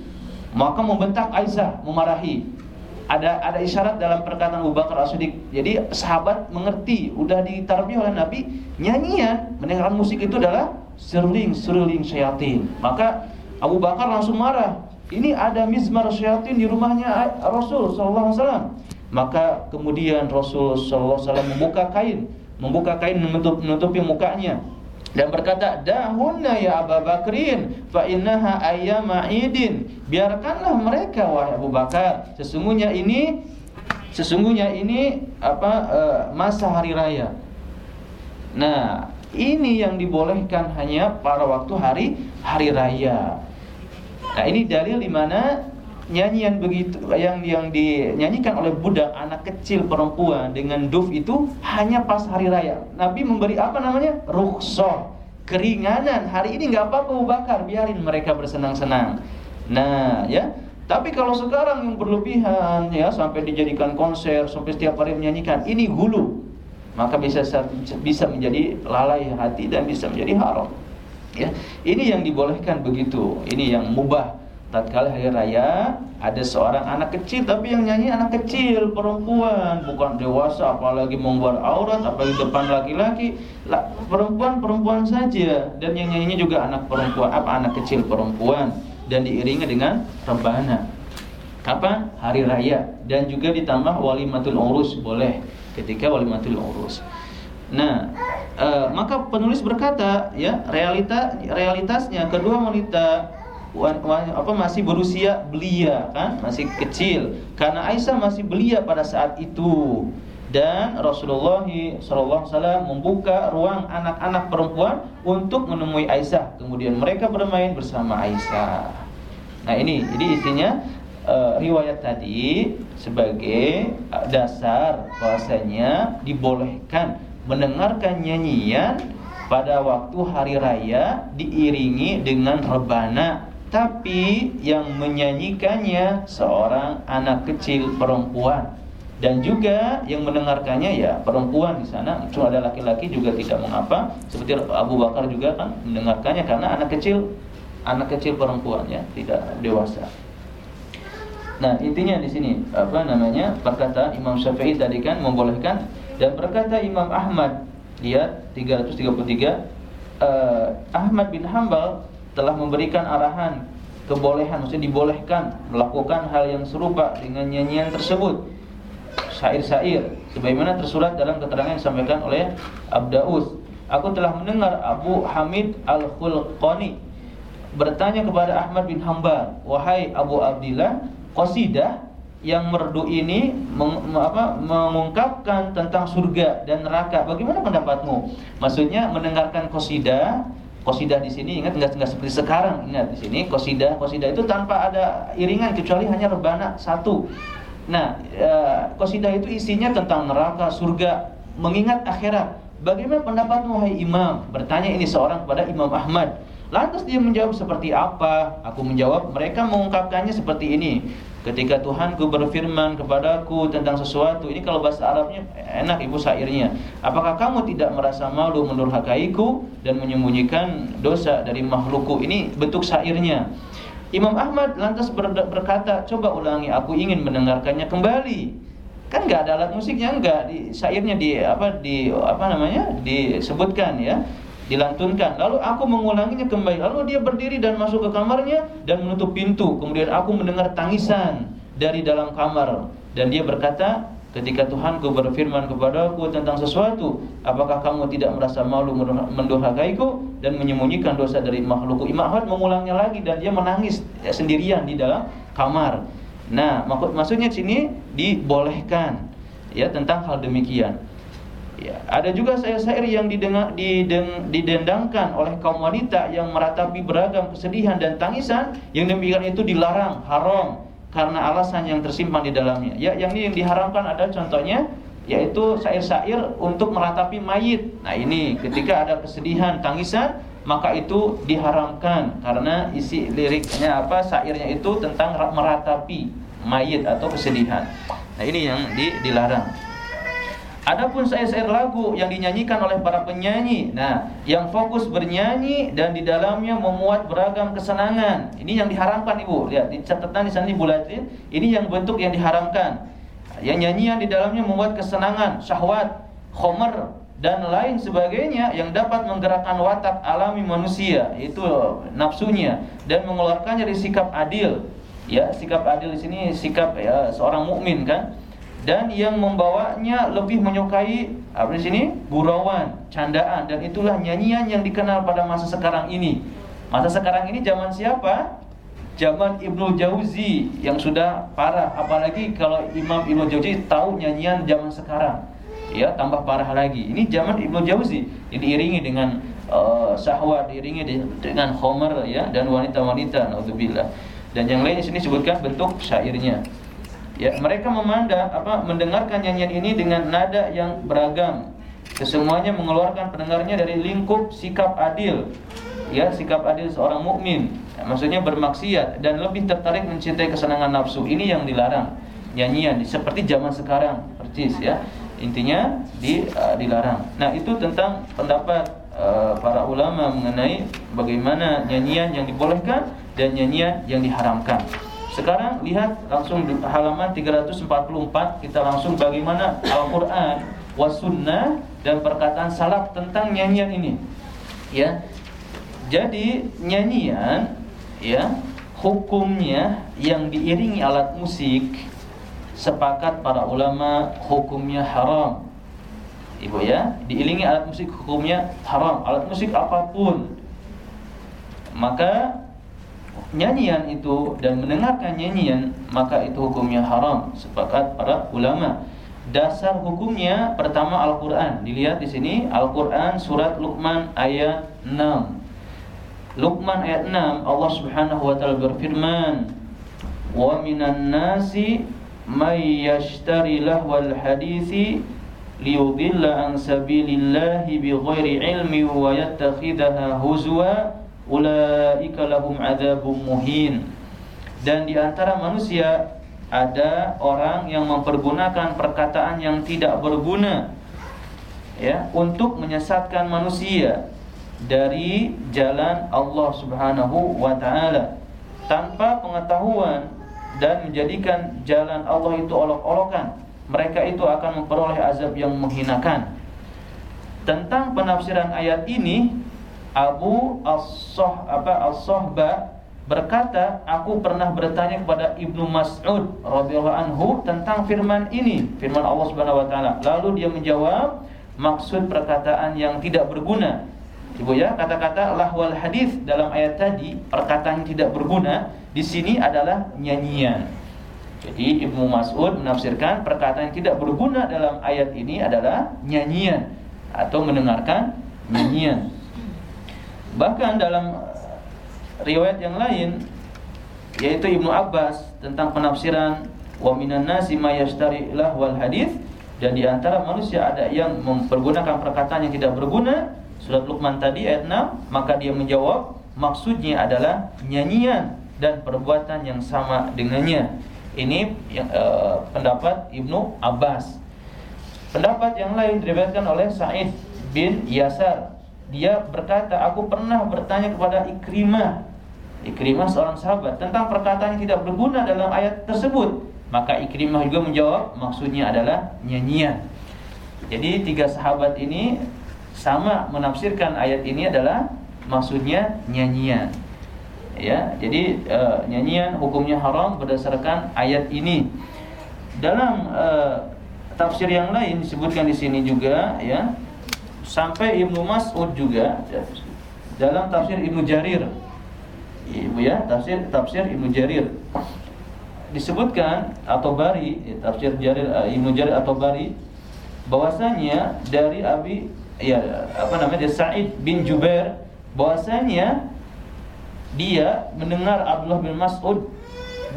Maka membentak Aisyah, memarahi ada ada isyarat dalam perkataan Abu Bakar As-Siddiq. Jadi sahabat mengerti, udah ditarbiyah oleh Nabi, nyanyian, mendengarkan musik itu adalah seruling-seruling syaitan. Maka Abu Bakar langsung marah. Ini ada mizmar syaitan di rumahnya Rasul sallallahu alaihi wasallam. Maka kemudian Rasul sallallahu alaihi wasallam membuka kain, membuka kain menutup menutupi mukanya dan berkata dahunna ya Abu Bakrin fa innaha ayyama idin. Biarkanlah mereka wahai Abu Bakar. Sesungguhnya ini sesungguhnya ini apa uh, masa hari raya. Nah ini yang dibolehkan hanya pada waktu hari hari raya. Nah ini dalil di mana nyanyian begitu yang yang dinyanyikan oleh budak anak kecil perempuan dengan duf itu hanya pas hari raya. Nabi memberi apa namanya? rukhsah, keringanan. Hari ini nggak apa-apa Bakar, biarin mereka bersenang-senang. Nah, ya. Tapi kalau sekarang yang berlebihan ya sampai dijadikan konser, sampai setiap hari menyanyikan, ini hulu. Maka bisa bisa menjadi lalai hati dan bisa menjadi haram. Ya. Ini yang dibolehkan begitu. Ini yang mubah tatkala hari raya ada seorang anak kecil tapi yang nyanyi anak kecil perempuan. Bukan dewasa apalagi membuat aurat apalagi depan laki-laki. Lah, perempuan perempuan saja. Dan yang nyanyinya juga anak perempuan apa anak kecil perempuan. Dan diiringi dengan rebana. Apa hari raya. Dan juga ditambah walimatul urus. Boleh. Ketika walimatul urus. Nah e, maka penulis berkata ya realita realitasnya kedua wanita apa masih berusia belia kan? Masih kecil. Karena Aisyah masih belia pada saat itu. Dan Rasulullah SAW membuka ruang anak-anak perempuan untuk menemui Aisyah. Kemudian mereka bermain bersama Aisyah. Nah ini jadi isinya uh, riwayat tadi sebagai dasar bahwasanya dibolehkan mendengarkan nyanyian pada waktu hari raya diiringi dengan rebana tapi yang menyanyikannya seorang anak kecil perempuan. Dan juga yang mendengarkannya ya perempuan di sana. Cuma ada laki-laki juga tidak mengapa. Seperti Abu Bakar juga kan mendengarkannya karena anak kecil anak kecil perempuan ya tidak dewasa. Nah intinya di sini apa namanya perkata Imam Syafi'i tadi kan membolehkan. Dan berkata Imam Ahmad lihat 333 uh, Ahmad bin Hambal telah memberikan arahan kebolehan maksudnya dibolehkan melakukan hal yang serupa dengan nyanyian tersebut syair-syair sebagaimana tersurat dalam keterangan yang disampaikan oleh Abdaus aku telah mendengar Abu Hamid Al-Khulqani bertanya kepada Ahmad bin Hambal wahai Abu Abdillah qasidah yang merdu ini meng, apa, mengungkapkan tentang surga dan neraka. Bagaimana pendapatmu? Maksudnya mendengarkan qasidah Kosidah di sini ingat nggak nggak seperti sekarang ingat di sini kosidah kosidah itu tanpa ada iringan kecuali hanya rebana satu Nah, uh, qasidah itu isinya tentang neraka, surga, mengingat akhirat. Bagaimana pendapat wahai imam? Bertanya ini seorang kepada Imam Ahmad. Lantas dia menjawab seperti apa? Aku menjawab, mereka mengungkapkannya seperti ini. Ketika Tuhanku berfirman kepadaku tentang sesuatu, ini kalau bahasa Arabnya enak ibu syairnya. Apakah kamu tidak merasa malu mendurhakaiku dan menyembunyikan dosa dari makhlukku? Ini bentuk syairnya. Imam Ahmad lantas berkata, coba ulangi, aku ingin mendengarkannya kembali. Kan nggak ada alat musiknya, enggak di syairnya di apa di apa namanya disebutkan ya dilantunkan. Lalu aku mengulanginya kembali. Lalu dia berdiri dan masuk ke kamarnya dan menutup pintu. Kemudian aku mendengar tangisan dari dalam kamar dan dia berkata, Ketika Tuhanku berfirman kepadaku tentang sesuatu, apakah kamu tidak merasa malu mendurhakaiku dan menyembunyikan dosa dari makhlukku? Imam Ahmad mengulangnya lagi dan dia menangis sendirian di dalam kamar. Nah, maksud maksudnya sini dibolehkan ya tentang hal demikian. Ya, ada juga syair-syair yang didengar, dideng, didendangkan oleh kaum wanita yang meratapi beragam kesedihan dan tangisan yang demikian itu dilarang, haram karena alasan yang tersimpan di dalamnya. Ya, yang ini yang diharamkan ada contohnya yaitu syair-syair untuk meratapi mayit. Nah, ini ketika ada kesedihan, tangisan, maka itu diharamkan karena isi liriknya apa syairnya itu tentang meratapi mayit atau kesedihan. Nah, ini yang di, dilarang. Adapun syair-syair lagu yang dinyanyikan oleh para penyanyi, nah, yang fokus bernyanyi dan di dalamnya memuat beragam kesenangan. Ini yang diharamkan Ibu. Lihat di catatan di sana lihatin, ini yang bentuk yang diharamkan. Yang nyanyian di dalamnya memuat kesenangan, syahwat, khomer dan lain sebagainya yang dapat menggerakkan watak alami manusia, itu nafsunya dan mengeluarkannya dari sikap adil. Ya, sikap adil di sini sikap ya seorang mukmin kan dan yang membawanya lebih menyukai apa di sini gurauan, candaan dan itulah nyanyian yang dikenal pada masa sekarang ini. Masa sekarang ini zaman siapa? Zaman Ibnu Jauzi yang sudah parah, apalagi kalau Imam Ibnu Jauzi tahu nyanyian zaman sekarang. Ya, tambah parah lagi. Ini zaman Ibnu Jauzi yang diiringi dengan uh, diiringi dengan homer ya dan wanita-wanita naudzubillah. Dan yang lain di sini sebutkan bentuk syairnya. Ya, mereka memandang apa mendengarkan nyanyian ini dengan nada yang beragam. Kesemuanya mengeluarkan pendengarnya dari lingkup sikap adil. Ya, sikap adil seorang mukmin. Ya, maksudnya bermaksiat dan lebih tertarik mencintai kesenangan nafsu. Ini yang dilarang. Nyanyian seperti zaman sekarang, persis ya. Intinya di uh, dilarang. Nah, itu tentang pendapat uh, para ulama mengenai bagaimana nyanyian yang dibolehkan dan nyanyian yang diharamkan. Sekarang lihat langsung di halaman 344 kita langsung bagaimana Al-Qur'an was sunnah dan perkataan salaf tentang nyanyian ini. Ya. Jadi nyanyian ya hukumnya yang diiringi alat musik sepakat para ulama hukumnya haram. Ibu ya, diiringi alat musik hukumnya haram. Alat musik apa pun. Maka nyanyian itu dan mendengarkan nyanyian maka itu hukumnya haram sepakat para ulama. Dasar hukumnya pertama Al-Qur'an. Dilihat di sini Al-Qur'an surat Luqman ayat 6. Luqman ayat 6 Allah Subhanahu wa taala berfirman, "Wa minan nasi may yashtari lahwal hadithi liyudilla an sabilillahi bighairi ilmi wa yattakhidaha huzwa." Ulaika lahum adzabum muhin. Dan di antara manusia ada orang yang mempergunakan perkataan yang tidak berguna ya untuk menyesatkan manusia dari jalan Allah Subhanahu wa taala. Tanpa pengetahuan dan menjadikan jalan Allah itu olok-olokan mereka itu akan memperoleh azab yang menghinakan. Tentang penafsiran ayat ini Abu As-Sohba berkata, aku pernah bertanya kepada Ibnu Mas'ud radhiyallahu anhu tentang firman ini, firman Allah Subhanahu wa taala. Lalu dia menjawab, maksud perkataan yang tidak berguna. Ibu ya, kata-kata lahwal hadis dalam ayat tadi, perkataan yang tidak berguna di sini adalah nyanyian. Jadi Ibnu Mas'ud menafsirkan perkataan yang tidak berguna dalam ayat ini adalah nyanyian atau mendengarkan nyanyian. Bahkan dalam riwayat yang lain yaitu Ibnu Abbas tentang penafsiran wa minan nasi may yashtari lahwal hadis dan di antara manusia ada yang mempergunakan perkataan yang tidak berguna surat Luqman tadi ayat 6 maka dia menjawab maksudnya adalah nyanyian dan perbuatan yang sama dengannya. Ini yang, uh, pendapat Ibnu Abbas. Pendapat yang lain diriwayatkan oleh Sa'id bin Yasar dia berkata aku pernah bertanya kepada Ikrimah Ikrimah seorang sahabat tentang perkataan yang tidak berguna dalam ayat tersebut maka Ikrimah juga menjawab maksudnya adalah nyanyian. Jadi tiga sahabat ini sama menafsirkan ayat ini adalah maksudnya nyanyian. Ya, jadi e, nyanyian hukumnya haram berdasarkan ayat ini. Dalam e, tafsir yang lain disebutkan di sini juga ya sampai Ibnu Mas'ud juga ya, dalam tafsir Ibnu Jarir. Ibu ya, tafsir tafsir Ibnu Jarir. Disebutkan atau bari tafsir Jarir uh, Ibnu Jarir atau bari bahwasanya dari Abi ya apa namanya Sa'id bin Jubair bahwasanya dia mendengar Abdullah bin Mas'ud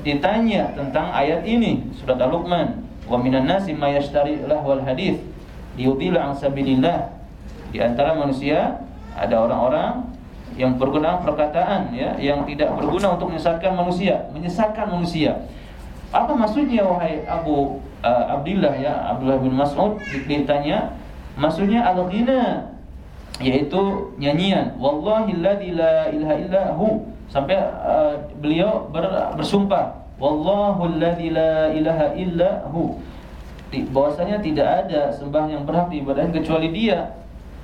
ditanya tentang ayat ini surat Al-Luqman. Wa minan nasi may yashtari lahwal hadis liyudilla an sabilillah di antara manusia ada orang-orang yang berguna perkataan ya yang tidak berguna untuk menyesatkan manusia menyesatkan manusia. Apa maksudnya wahai Abu uh, Abdullah ya Abdullah bin Mas'ud? Ditanya maksudnya al-ghina yaitu nyanyian. Wallahi la ilaha illa hu. Sampai uh, beliau ber, bersumpah wallahu alladzi la ilaha illa hu. Bahwasanya tidak ada sembah yang berhak diibadahi kecuali dia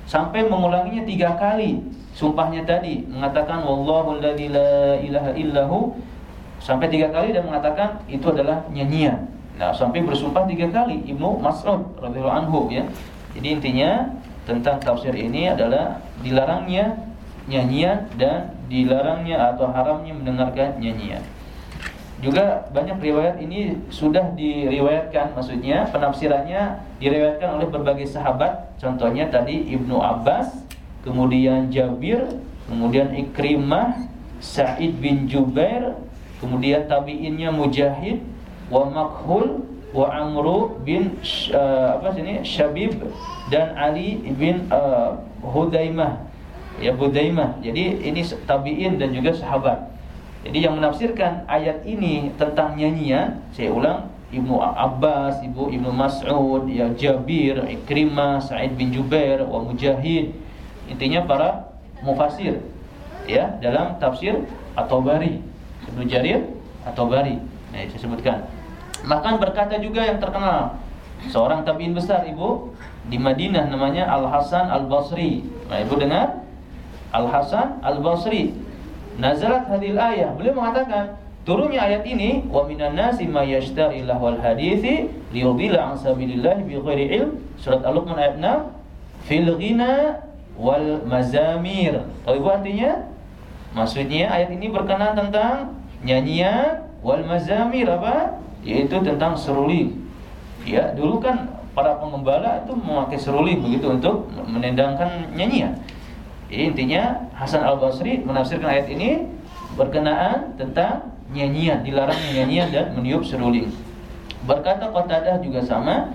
sampai mengulanginya tiga kali sumpahnya tadi mengatakan wallahu la ilaha illa hu Sampai tiga kali dan mengatakan itu adalah nyanyian. Nah, sampai bersumpah tiga kali Ibnu Mas'ud radhiyallahu anhu ya. Jadi intinya tentang tafsir ini adalah dilarangnya nyanyian dan dilarangnya atau haramnya mendengarkan nyanyian. Juga banyak riwayat ini sudah diriwayatkan maksudnya penafsirannya diriwayatkan oleh berbagai sahabat. Contohnya tadi Ibnu Abbas, kemudian Jabir, kemudian Ikrimah, Sa'id bin Jubair, Kemudian tabiinnya Mujahid wa Makhul wa Amru bin uh, apa sini Syabib dan Ali bin uh, Hudaimah ya Hudaimah. Jadi ini tabiin dan juga sahabat. Jadi yang menafsirkan ayat ini tentang nyanyian, saya ulang Ibnu Abbas, Ibu Ibnu Mas'ud, ya Jabir, Ikrimah, Sa'id bin Jubair, wa Mujahid. Intinya para mufasir ya dalam tafsir atau bari Ibnu Jarir atau Bari. Nah, saya sebutkan. Bahkan berkata juga yang terkenal seorang tabi'in besar Ibu di Madinah namanya Al Hasan Al Basri. Nah, Ibu dengar? Al Hasan Al Basri. Nazalat hadil ayah. Beliau mengatakan Turunnya ayat ini wa minan nasi may yashtari lahwal hadithi liyudilla an sabilillah bi ghairi ilm surat Al-Luqman ayat 6 fil ghina wal mazamir. Tahu Ibu artinya? Maksudnya ayat ini berkenaan tentang nyanyian wal mazamir apa? Yaitu tentang seruling. Ya, dulu kan para pengembala itu memakai seruling begitu untuk menendangkan nyanyian. Intinya Hasan Al Basri menafsirkan ayat ini berkenaan tentang nyanyian, dilarang nyanyian dan meniup seruling. Berkata Qatadah juga sama,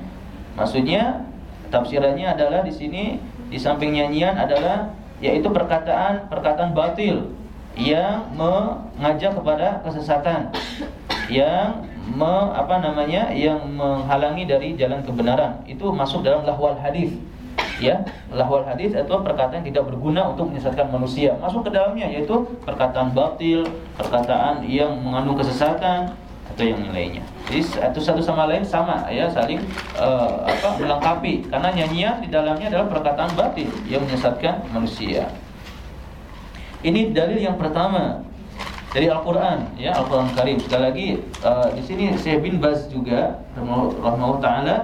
maksudnya tafsirannya adalah di sini di samping nyanyian adalah yaitu perkataan perkataan batil yang mengajak kepada kesesatan yang me, apa namanya yang menghalangi dari jalan kebenaran itu masuk dalam lahwal hadis ya lahwal hadis atau perkataan yang tidak berguna untuk menyesatkan manusia. Masuk ke dalamnya yaitu perkataan batil perkataan yang mengandung kesesatan atau yang lainnya. Jadi satu satu sama lain sama ya saling uh, apa melengkapi. Karena nyanyian di dalamnya adalah perkataan batil yang menyesatkan manusia. Ini dalil yang pertama dari Al-Qur'an ya Al-Qur'an Karim. Sekali lagi uh, di sini Syekh bin Baz juga rahimahullah taala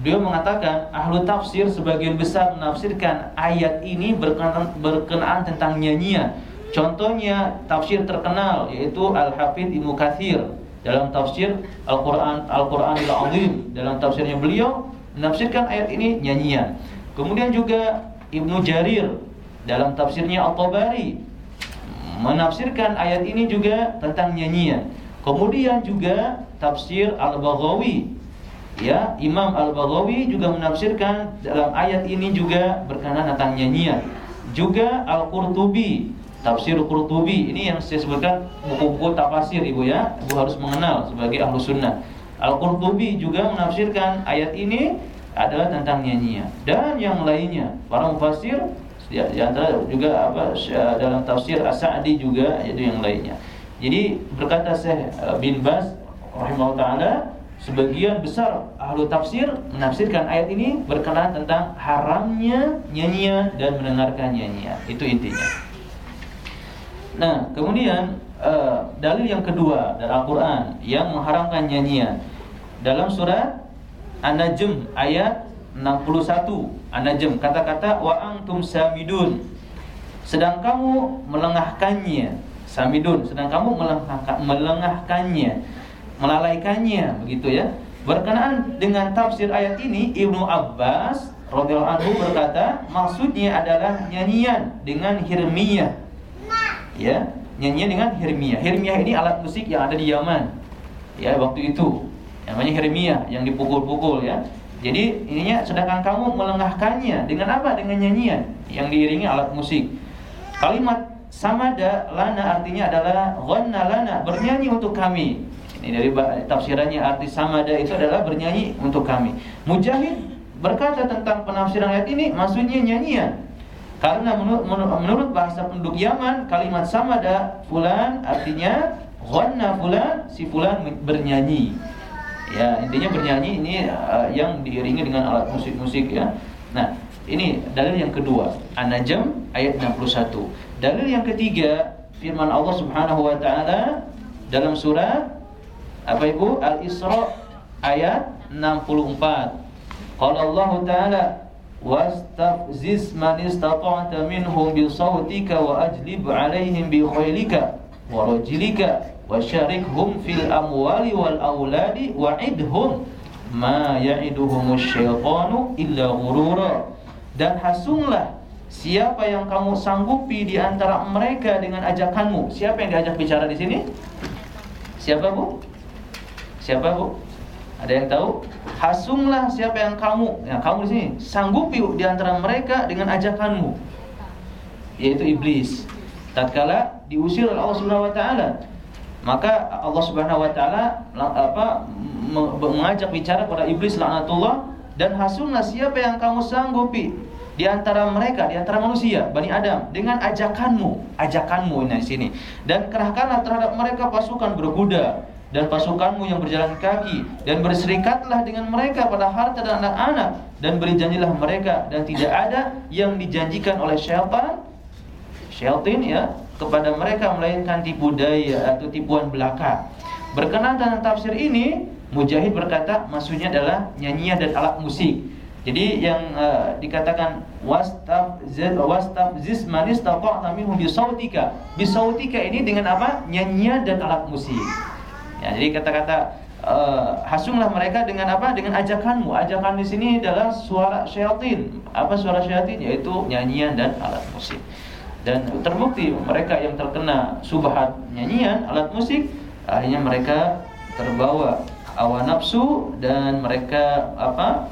beliau mengatakan ahlu tafsir sebagian besar menafsirkan ayat ini berkenaan, berkenaan tentang nyanyian. Contohnya tafsir terkenal yaitu Al-Hafidh Ibnu Katsir dalam tafsir Al-Qur'an Al-Qur'anil Azim dalam tafsirnya beliau menafsirkan ayat ini nyanyian. Kemudian juga Ibnu Jarir dalam tafsirnya Al-Tabari menafsirkan ayat ini juga tentang nyanyian. Kemudian juga tafsir Al-Baghawi. Ya, Imam Al-Baghawi juga menafsirkan dalam ayat ini juga berkenaan tentang nyanyian. Juga Al-Qurtubi, tafsir Qurtubi. Ini yang saya sebutkan buku-buku tafsir Ibu ya. Ibu harus mengenal sebagai ahlu sunnah. Al-Qurtubi juga menafsirkan ayat ini adalah tentang nyanyian dan yang lainnya. Para mufassir ya, di antara juga apa dalam tafsir As-Sa'di juga yaitu yang lainnya. Jadi berkata Syekh bin Bas rahimahullah sebagian besar ahlu tafsir menafsirkan ayat ini berkenaan tentang haramnya nyanyian dan mendengarkan nyanyian. Itu intinya. Nah, kemudian uh, dalil yang kedua dari Al-Qur'an yang mengharamkan nyanyian dalam surat An-Najm ayat 61. An-Najm kata-kata wa antum samidun. Sedang kamu melengahkannya samidun sedang kamu melengahkannya melalaikannya begitu ya. Berkenaan dengan tafsir ayat ini Ibnu Abbas radhiyallahu anhu berkata maksudnya adalah nyanyian dengan hirmiyah. Ya nyanyian dengan hirmiyah. Hirmiyah ini alat musik yang ada di Yaman. Ya waktu itu. Namanya hirmiyah yang dipukul-pukul ya. Jadi ininya sedangkan kamu melengahkannya. Dengan apa? Dengan nyanyian yang diiringi alat musik. Kalimat Samada lana artinya adalah ghanna lana, bernyanyi untuk kami. Ini dari tafsirannya arti samada itu adalah bernyanyi untuk kami. Mujahid berkata tentang penafsiran ayat ini maksudnya nyanyian. Karena menurut, menurut bahasa penduduk Yaman kalimat samada fulan artinya ghanna fulan si fulan bernyanyi. Ya, intinya bernyanyi ini uh, yang diiringi dengan alat musik-musik ya. Nah, ini dalil yang kedua, An-Najm ayat 61. Dalil yang ketiga firman Allah Subhanahu wa taala dalam surat apa Ibu? Al-Isra ayat 64. Qala Allah taala wastafziz man istata'ta minhum bi sawtika wa ajlib 'alaihim bi khaylika wa rajlika wa syarikhum fil amwali wal auladi wa'idhum ma ya'iduhumus syaitanu illa ghurura dan hasunglah Siapa yang kamu sanggupi di antara mereka dengan ajakanmu? Siapa yang diajak bicara di sini? Siapa bu? Siapa bu? Ada yang tahu? Hasunglah siapa yang kamu, yang kamu di sini sanggupi di antara mereka dengan ajakanmu, yaitu iblis. Tatkala diusir oleh Allah Subhanahu Wa Taala, maka Allah Subhanahu Wa Taala apa mengajak bicara kepada iblis laknatullah dan hasunglah siapa yang kamu sanggupi di antara mereka, di antara manusia, Bani Adam, dengan ajakanmu, ajakanmu ini di sini. Dan kerahkanlah terhadap mereka pasukan berkuda dan pasukanmu yang berjalan kaki dan berserikatlah dengan mereka pada harta dan anak-anak dan beri janjilah mereka dan tidak ada yang dijanjikan oleh syaitan syaitan ya kepada mereka melainkan tipu daya atau tipuan belaka. Berkenaan dengan tafsir ini, Mujahid berkata maksudnya adalah nyanyian dan alat musik. Jadi yang uh, dikatakan wastafziz wastafziz man istata'ta minhum. Bi sautika ini dengan apa? Nyanyian dan alat musik. Ya, jadi kata-kata uh, hasunglah mereka dengan apa? Dengan ajakanmu. Ajakan di sini adalah suara syaitan. Apa suara syaitan? Yaitu nyanyian dan alat musik. Dan terbukti mereka yang terkena subhat nyanyian, alat musik, akhirnya mereka terbawa awan nafsu dan mereka apa?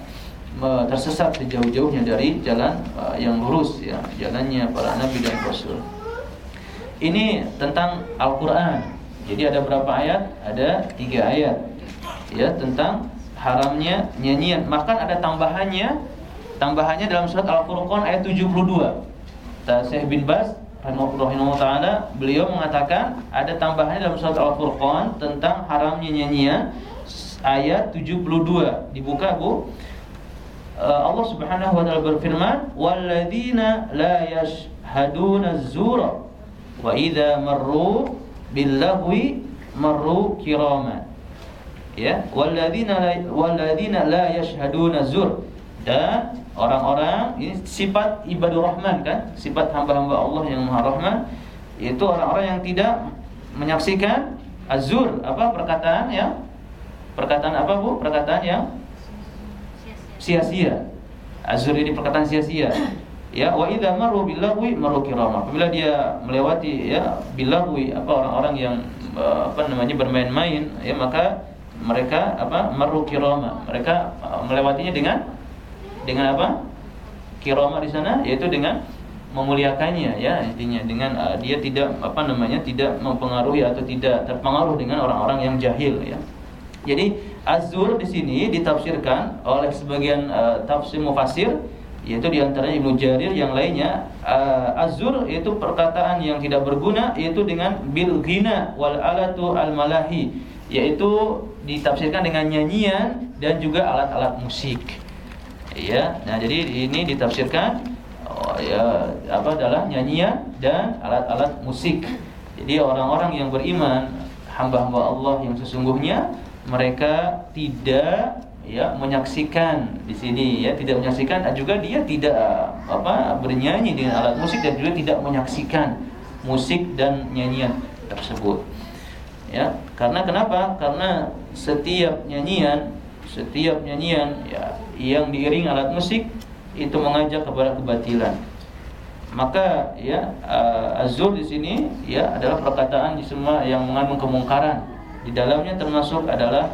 tersesat sejauh-jauhnya dari jalan uh, yang lurus ya, jalannya para nabi dan rasul. Ini tentang Al-Qur'an. Jadi ada berapa ayat? Ada tiga ayat. Ya, tentang haramnya nyanyian. Bahkan ada tambahannya. Tambahannya dalam surat Al-Furqan ayat 72. Syekh bin Bas rahimahullah taala beliau mengatakan ada tambahannya dalam surat Al-Furqan tentang haramnya nyanyian ayat 72. Dibuka, Bu. Eh, Allah Subhanahu wa taala berfirman, "Walladzina la yashhaduna az-zura wa idza marru bil-lahwi marru kirama." Ya, walladzina la walladzina la yashhaduna zur dan orang-orang ini sifat ibadur rahman kan, sifat hamba-hamba Allah yang Maha Rahman itu orang-orang yang tidak menyaksikan azur apa perkataan yang perkataan apa Bu? Perkataan yang sia-sia. Azur ini perkataan sia-sia. Ya, wa idza maru billahwi maru kirama. Apabila dia melewati ya billahwi apa orang-orang yang uh, apa namanya bermain-main ya maka mereka apa maru kiroma mereka uh, melewatinya dengan dengan apa? Kiroma di sana yaitu dengan memuliakannya ya intinya. Dengan uh, dia tidak apa namanya tidak mempengaruhi atau tidak terpengaruh dengan orang-orang yang jahil ya. Jadi azur di sini ditafsirkan oleh sebagian uh, tafsir mufasir yaitu di antaranya Ibnu Jarir yang lainnya uh, azur itu perkataan yang tidak berguna yaitu dengan bil ghina wal alatu al malahi yaitu ditafsirkan dengan nyanyian dan juga alat-alat musik. Ya nah jadi ini ditafsirkan oh, ya apa adalah nyanyian dan alat-alat musik. Jadi orang-orang yang beriman hamba-hamba Allah yang sesungguhnya mereka tidak ya menyaksikan di sini ya tidak menyaksikan juga dia tidak apa bernyanyi dengan alat musik dan juga tidak menyaksikan musik dan nyanyian tersebut ya. Karena kenapa? Karena setiap nyanyian setiap nyanyian ya yang diiring alat musik itu mengajak kepada kebatilan. Maka ya uh, azur di sini ya adalah perkataan di semua yang mengandung kemungkaran. Di dalamnya termasuk adalah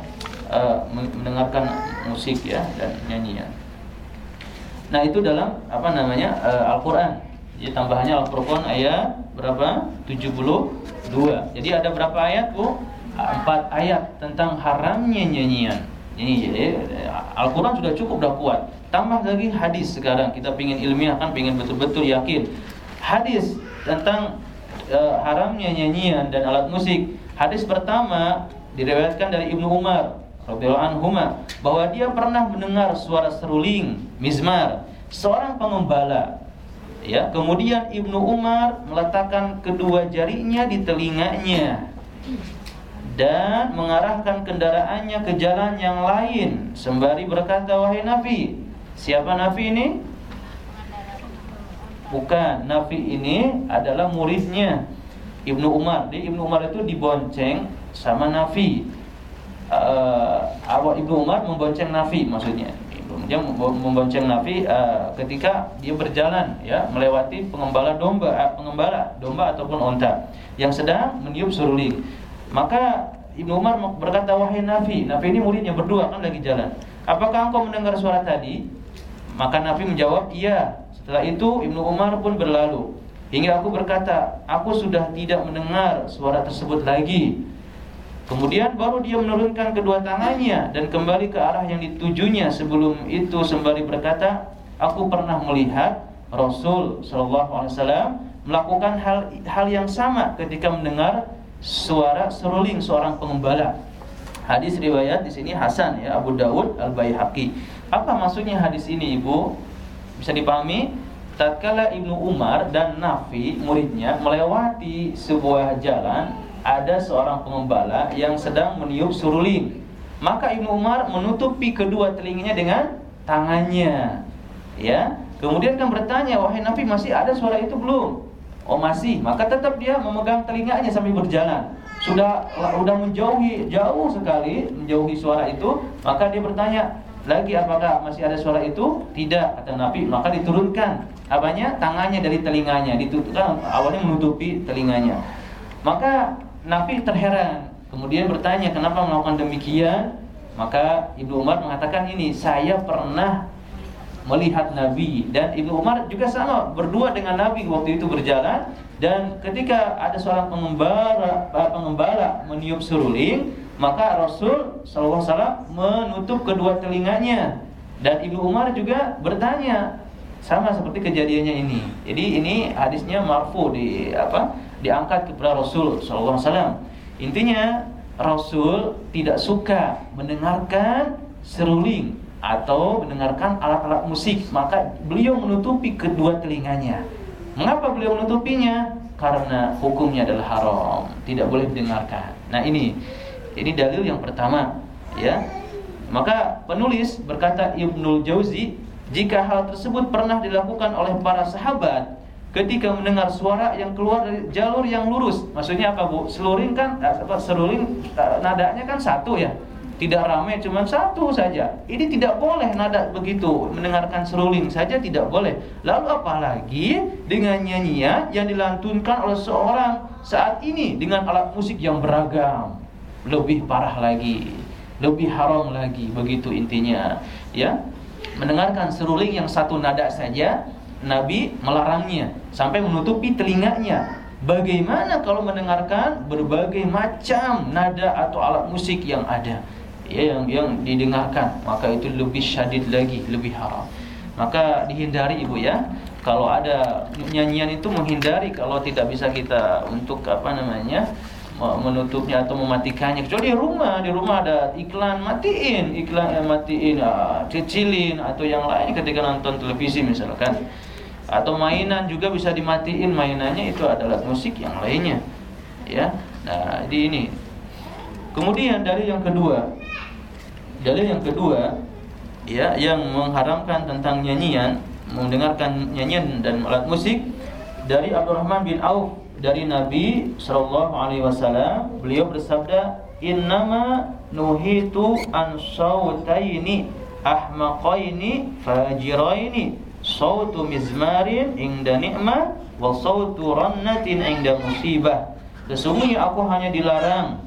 uh, mendengarkan musik ya dan nyanyian. Nah itu dalam apa namanya uh, Al-Quran. Jadi tambahannya Al-Quran ayat berapa? 72. Jadi ada berapa ayat bu? Empat ayat tentang haramnya nyanyian. Ini jadi Al-Quran sudah cukup dah kuat. Tambah lagi hadis sekarang kita pingin ilmiah kan pingin betul-betul yakin. Hadis tentang uh, haramnya nyanyian dan alat musik. Hadis pertama diriwayatkan dari Ibnu Umar anhuma bahwa dia pernah mendengar suara seruling mizmar seorang pengembala. Ya kemudian Ibnu Umar meletakkan kedua jarinya di telinganya dan mengarahkan kendaraannya ke jalan yang lain. Sembari berkata wahai Nabi siapa Nabi ini? Bukan Nabi ini adalah muridnya. Ibnu Umar. Di Ibnu Umar itu dibonceng sama Nabi uh, awak Ibnu Umar membonceng Nafi maksudnya. Dia membonceng Nafi uh, ketika dia berjalan ya melewati pengembala domba uh, pengembala domba ataupun onta yang sedang meniup seruling maka Ibnu Umar berkata wahai Nafi Nafi ini muridnya berdua kan lagi jalan. Apakah engkau mendengar suara tadi? Maka Nafi menjawab iya. Setelah itu Ibnu Umar pun berlalu. Hingga aku berkata aku sudah tidak mendengar suara tersebut lagi Kemudian baru dia menurunkan kedua tangannya dan kembali ke arah yang ditujunya. Sebelum itu sembari berkata, aku pernah melihat Rasul Shallallahu Alaihi Wasallam melakukan hal hal yang sama ketika mendengar suara seruling seorang pengembala. Hadis riwayat di sini Hasan ya Abu Dawud Al Baihaqi. Apa maksudnya hadis ini Ibu? Bisa dipahami? Tatkala Ibnu Umar dan Nafi muridnya melewati sebuah jalan ada seorang pengembala yang sedang meniup suruling. Maka Ibnu Umar menutupi kedua telinganya dengan tangannya. Ya. Kemudian kan bertanya, "Wahai Nabi, masih ada suara itu belum?" Oh, masih. Maka tetap dia memegang telinganya sambil berjalan. Sudah sudah menjauhi jauh sekali menjauhi suara itu, maka dia bertanya, lagi apakah masih ada suara itu? Tidak, kata Nabi. Maka diturunkan apanya? Tangannya dari telinganya, ditutupkan awalnya menutupi telinganya. Maka Nabi terheran, kemudian bertanya kenapa melakukan demikian. Maka Ibnu Umar mengatakan ini, saya pernah melihat Nabi dan Ibnu Umar juga sama berdua dengan Nabi waktu itu berjalan dan ketika ada seorang pengembara eh, pengembala meniup seruling maka Rasul SAW menutup kedua telinganya dan Ibnu Umar juga bertanya sama seperti kejadiannya ini. Jadi ini hadisnya marfu di apa? Diangkat kepada Rasul sallallahu alaihi wasallam. Intinya Rasul tidak suka mendengarkan seruling atau mendengarkan alat-alat musik, maka beliau menutupi kedua telinganya. Mengapa beliau menutupinya? Karena hukumnya adalah haram, tidak boleh didengarkan. Nah, ini ini dalil yang pertama, ya. Maka penulis berkata Ibnul Jauzi, jika hal tersebut pernah dilakukan oleh para sahabat, ketika mendengar suara yang keluar dari jalur yang lurus. Maksudnya apa, Bu? Seluring kan eh, apa seruling eh, nadanya kan satu ya. tidak ramai cuma satu saja. Ini tidak boleh nada begitu, mendengarkan seruling saja tidak boleh. Lalu apalagi dengan nyanyian yang dilantunkan oleh seorang saat ini dengan alat musik yang beragam. Lebih parah lagi, lebih haram lagi begitu intinya, ya. Mendengarkan seruling yang satu nada saja Nabi melarangnya sampai menutupi telinganya. Bagaimana kalau mendengarkan berbagai macam nada atau alat musik yang ada? Ya, yang yang didengarkan maka itu lebih syadid lagi lebih haram. Maka dihindari ibu ya. Kalau ada nyanyian itu menghindari kalau tidak bisa kita untuk apa namanya menutupnya atau mematikannya. Kecuali di rumah di rumah ada iklan matiin iklan yang matiin ya, kecilin atau yang lain ketika nonton televisi misalkan atau mainan juga bisa dimatiin mainannya itu adalah musik yang lainnya. Ya nah di ini. Kemudian dari yang kedua. Dari yang kedua ya yang mengharamkan tentang nyanyian mendengarkan nyanyian dan alat musik dari Abdurrahman bin Auf dari Nabi Shallallahu Alaihi Wasallam beliau bersabda innama nuhitu an sautaini ahmaqaini fajiraini sautu mizmarin inda ni'mah wa sautu rannatin inda musibah. Sesungguhnya aku hanya dilarang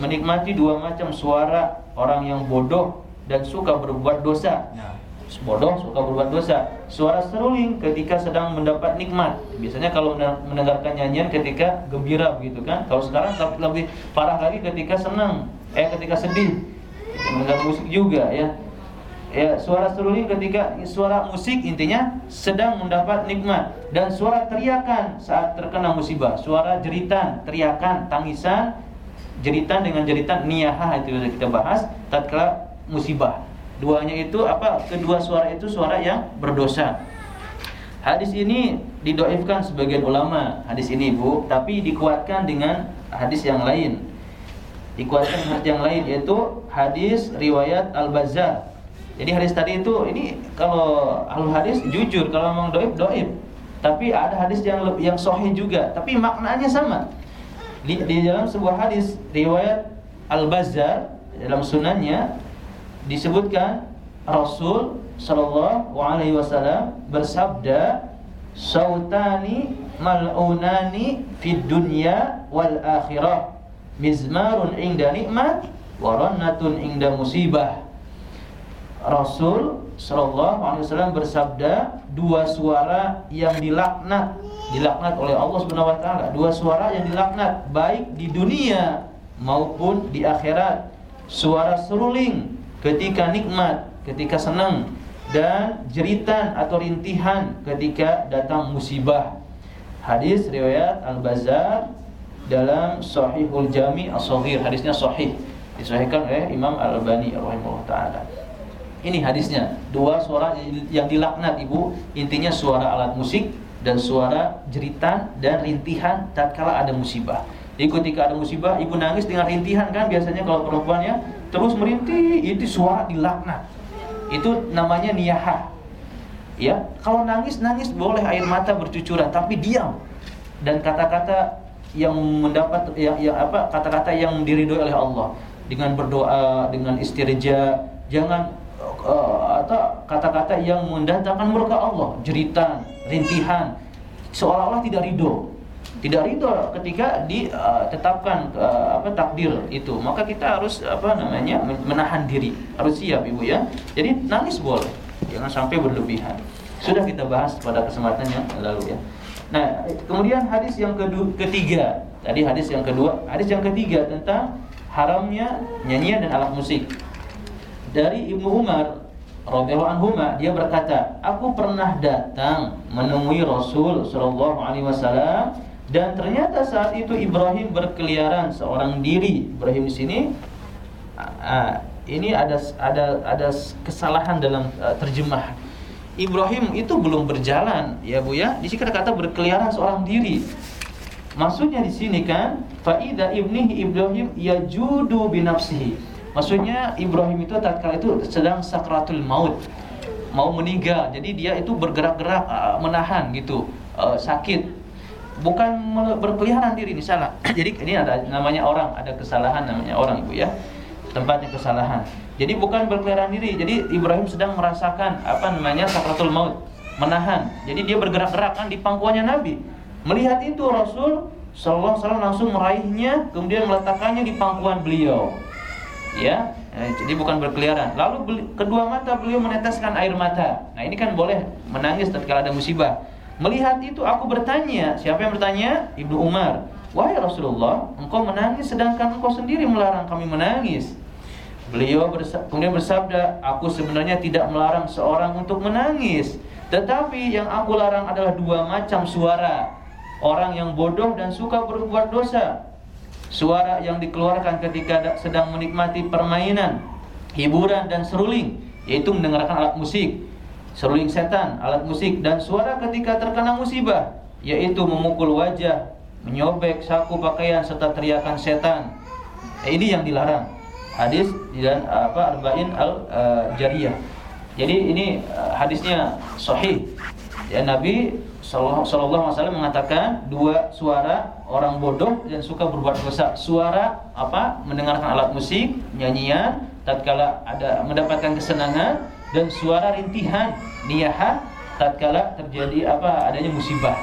menikmati dua macam suara orang yang bodoh dan suka berbuat dosa. Nah, bodoh suka berbuat dosa. Suara seruling ketika sedang mendapat nikmat. Biasanya kalau mendengarkan nyanyian ketika gembira begitu kan. Kalau sekarang lebih parah lagi ketika senang, eh ketika sedih. Mendengar musik juga ya ya suara seruling ketika suara musik intinya sedang mendapat nikmat. Dan suara teriakan saat terkena musibah. Suara jeritan teriakan tangisan jeritan dengan jeritan niyaha itu sudah kita bahas tatkala musibah. Duanya itu apa? Kedua suara itu suara yang berdosa. Hadis ini didoifkan sebagian ulama hadis ini bu. Tapi dikuatkan dengan hadis yang lain. Dikuatkan hadis yang lain yaitu hadis riwayat al bazar jadi hadis tadi itu ini kalau al hadis jujur kalau memang doib doib. Tapi ada hadis yang yang sahih juga, tapi maknanya sama. Di, di dalam sebuah hadis riwayat Al Bazzar dalam sunannya disebutkan Rasul Shallallahu Alaihi Wasallam bersabda, "Sautani mal'unani fid dunya wal akhirah, mizmarun inda nikmat, warannatun inda musibah." Rasul Shallallahu Alaihi Wasallam bersabda dua suara yang dilaknat dilaknat oleh Allah Subhanahu Wa Taala dua suara yang dilaknat baik di dunia maupun di akhirat. Suara seruling ketika nikmat ketika senang dan jeritan atau rintihan ketika datang musibah. Hadis riwayat Al Bazar dalam Sahihul Jami As-Saghir. Hadisnya sahih disahihkan oleh Imam Al Albani rahimahullah taala ini hadisnya, dua suara yang dilaknat ibu, intinya suara alat musik dan suara jeritan dan rintihan tatkala ada musibah. Jadi ketika ada musibah, ibu nangis dengan rintihan kan biasanya kalau perempuannya terus merintih, itu suara dilaknat. Itu namanya niyaha. Ya, kalau nangis nangis boleh air mata bercucuran, tapi diam. Dan kata-kata yang mendapat yang, yang apa kata-kata yang diridhoi oleh Allah dengan berdoa, dengan istirja, jangan uh, atau kata-kata yang mendatangkan murka Allah, jeritan, rintihan, seolah-olah tidak ridho. Tidak ridho ketika ditetapkan uh, apa takdir itu. Maka kita harus apa namanya menahan diri. Harus siap Ibu ya. Jadi nangis boleh, jangan sampai berlebihan. Sudah kita bahas pada kesempatan yang lalu ya. Nah, kemudian hadis yang kedua, ketiga. Tadi hadis yang kedua, hadis yang ketiga tentang haramnya nyanyian dan alat musik dari Ibnu Umar radhiyallahu anhu dia berkata, "Aku pernah datang menemui Rasul sallallahu alaihi wasallam dan ternyata saat itu Ibrahim berkeliaran seorang diri. Ibrahim di sini ini ada ada ada kesalahan dalam uh, terjemah. Ibrahim itu belum berjalan, ya Bu ya. Di sini kata berkeliaran seorang diri. Maksudnya di sini kan, faida ibnihi Ibrahim yajudu binafsihi Maksudnya Ibrahim itu tatkala itu sedang sakratul maut, mau meninggal. Jadi dia itu bergerak-gerak uh, menahan gitu, uh, sakit. Bukan berkeliaran diri ini salah. Jadi ini ada namanya orang, ada kesalahan namanya orang Ibu ya. tempatnya kesalahan. Jadi bukan berkeliaran diri. Jadi Ibrahim sedang merasakan apa namanya sakratul maut, menahan. Jadi dia bergerak-gerak kan di pangkuannya Nabi. Melihat itu Rasul Sallallahu Alaihi langsung meraihnya, kemudian meletakkannya di pangkuan beliau. Ya, eh, jadi bukan berkeliaran. Lalu beli, kedua mata beliau meneteskan air mata. Nah ini kan boleh menangis ketika ada musibah. Melihat itu aku bertanya, siapa yang bertanya? Ibnu Umar. Wahai Rasulullah, engkau menangis sedangkan engkau sendiri melarang kami menangis. Beliau kemudian bersabda, aku sebenarnya tidak melarang seorang untuk menangis, tetapi yang aku larang adalah dua macam suara. Orang yang bodoh dan suka berbuat dosa. Suara yang dikeluarkan ketika sedang menikmati permainan, hiburan dan seruling, yaitu mendengarkan alat musik, seruling setan, alat musik dan suara ketika terkena musibah, yaitu memukul wajah, menyobek saku pakaian serta teriakan setan. Ini yang dilarang hadis dan apa arba'in al uh, jariyah. Jadi ini hadisnya sahih. Ya Nabi sallallahu alaihi wasallam mengatakan dua suara orang bodoh dan suka berbuat dosa. Suara apa? Mendengarkan alat musik, nyanyian tatkala ada mendapatkan kesenangan dan suara rintihan niyahah tatkala terjadi apa? adanya musibah.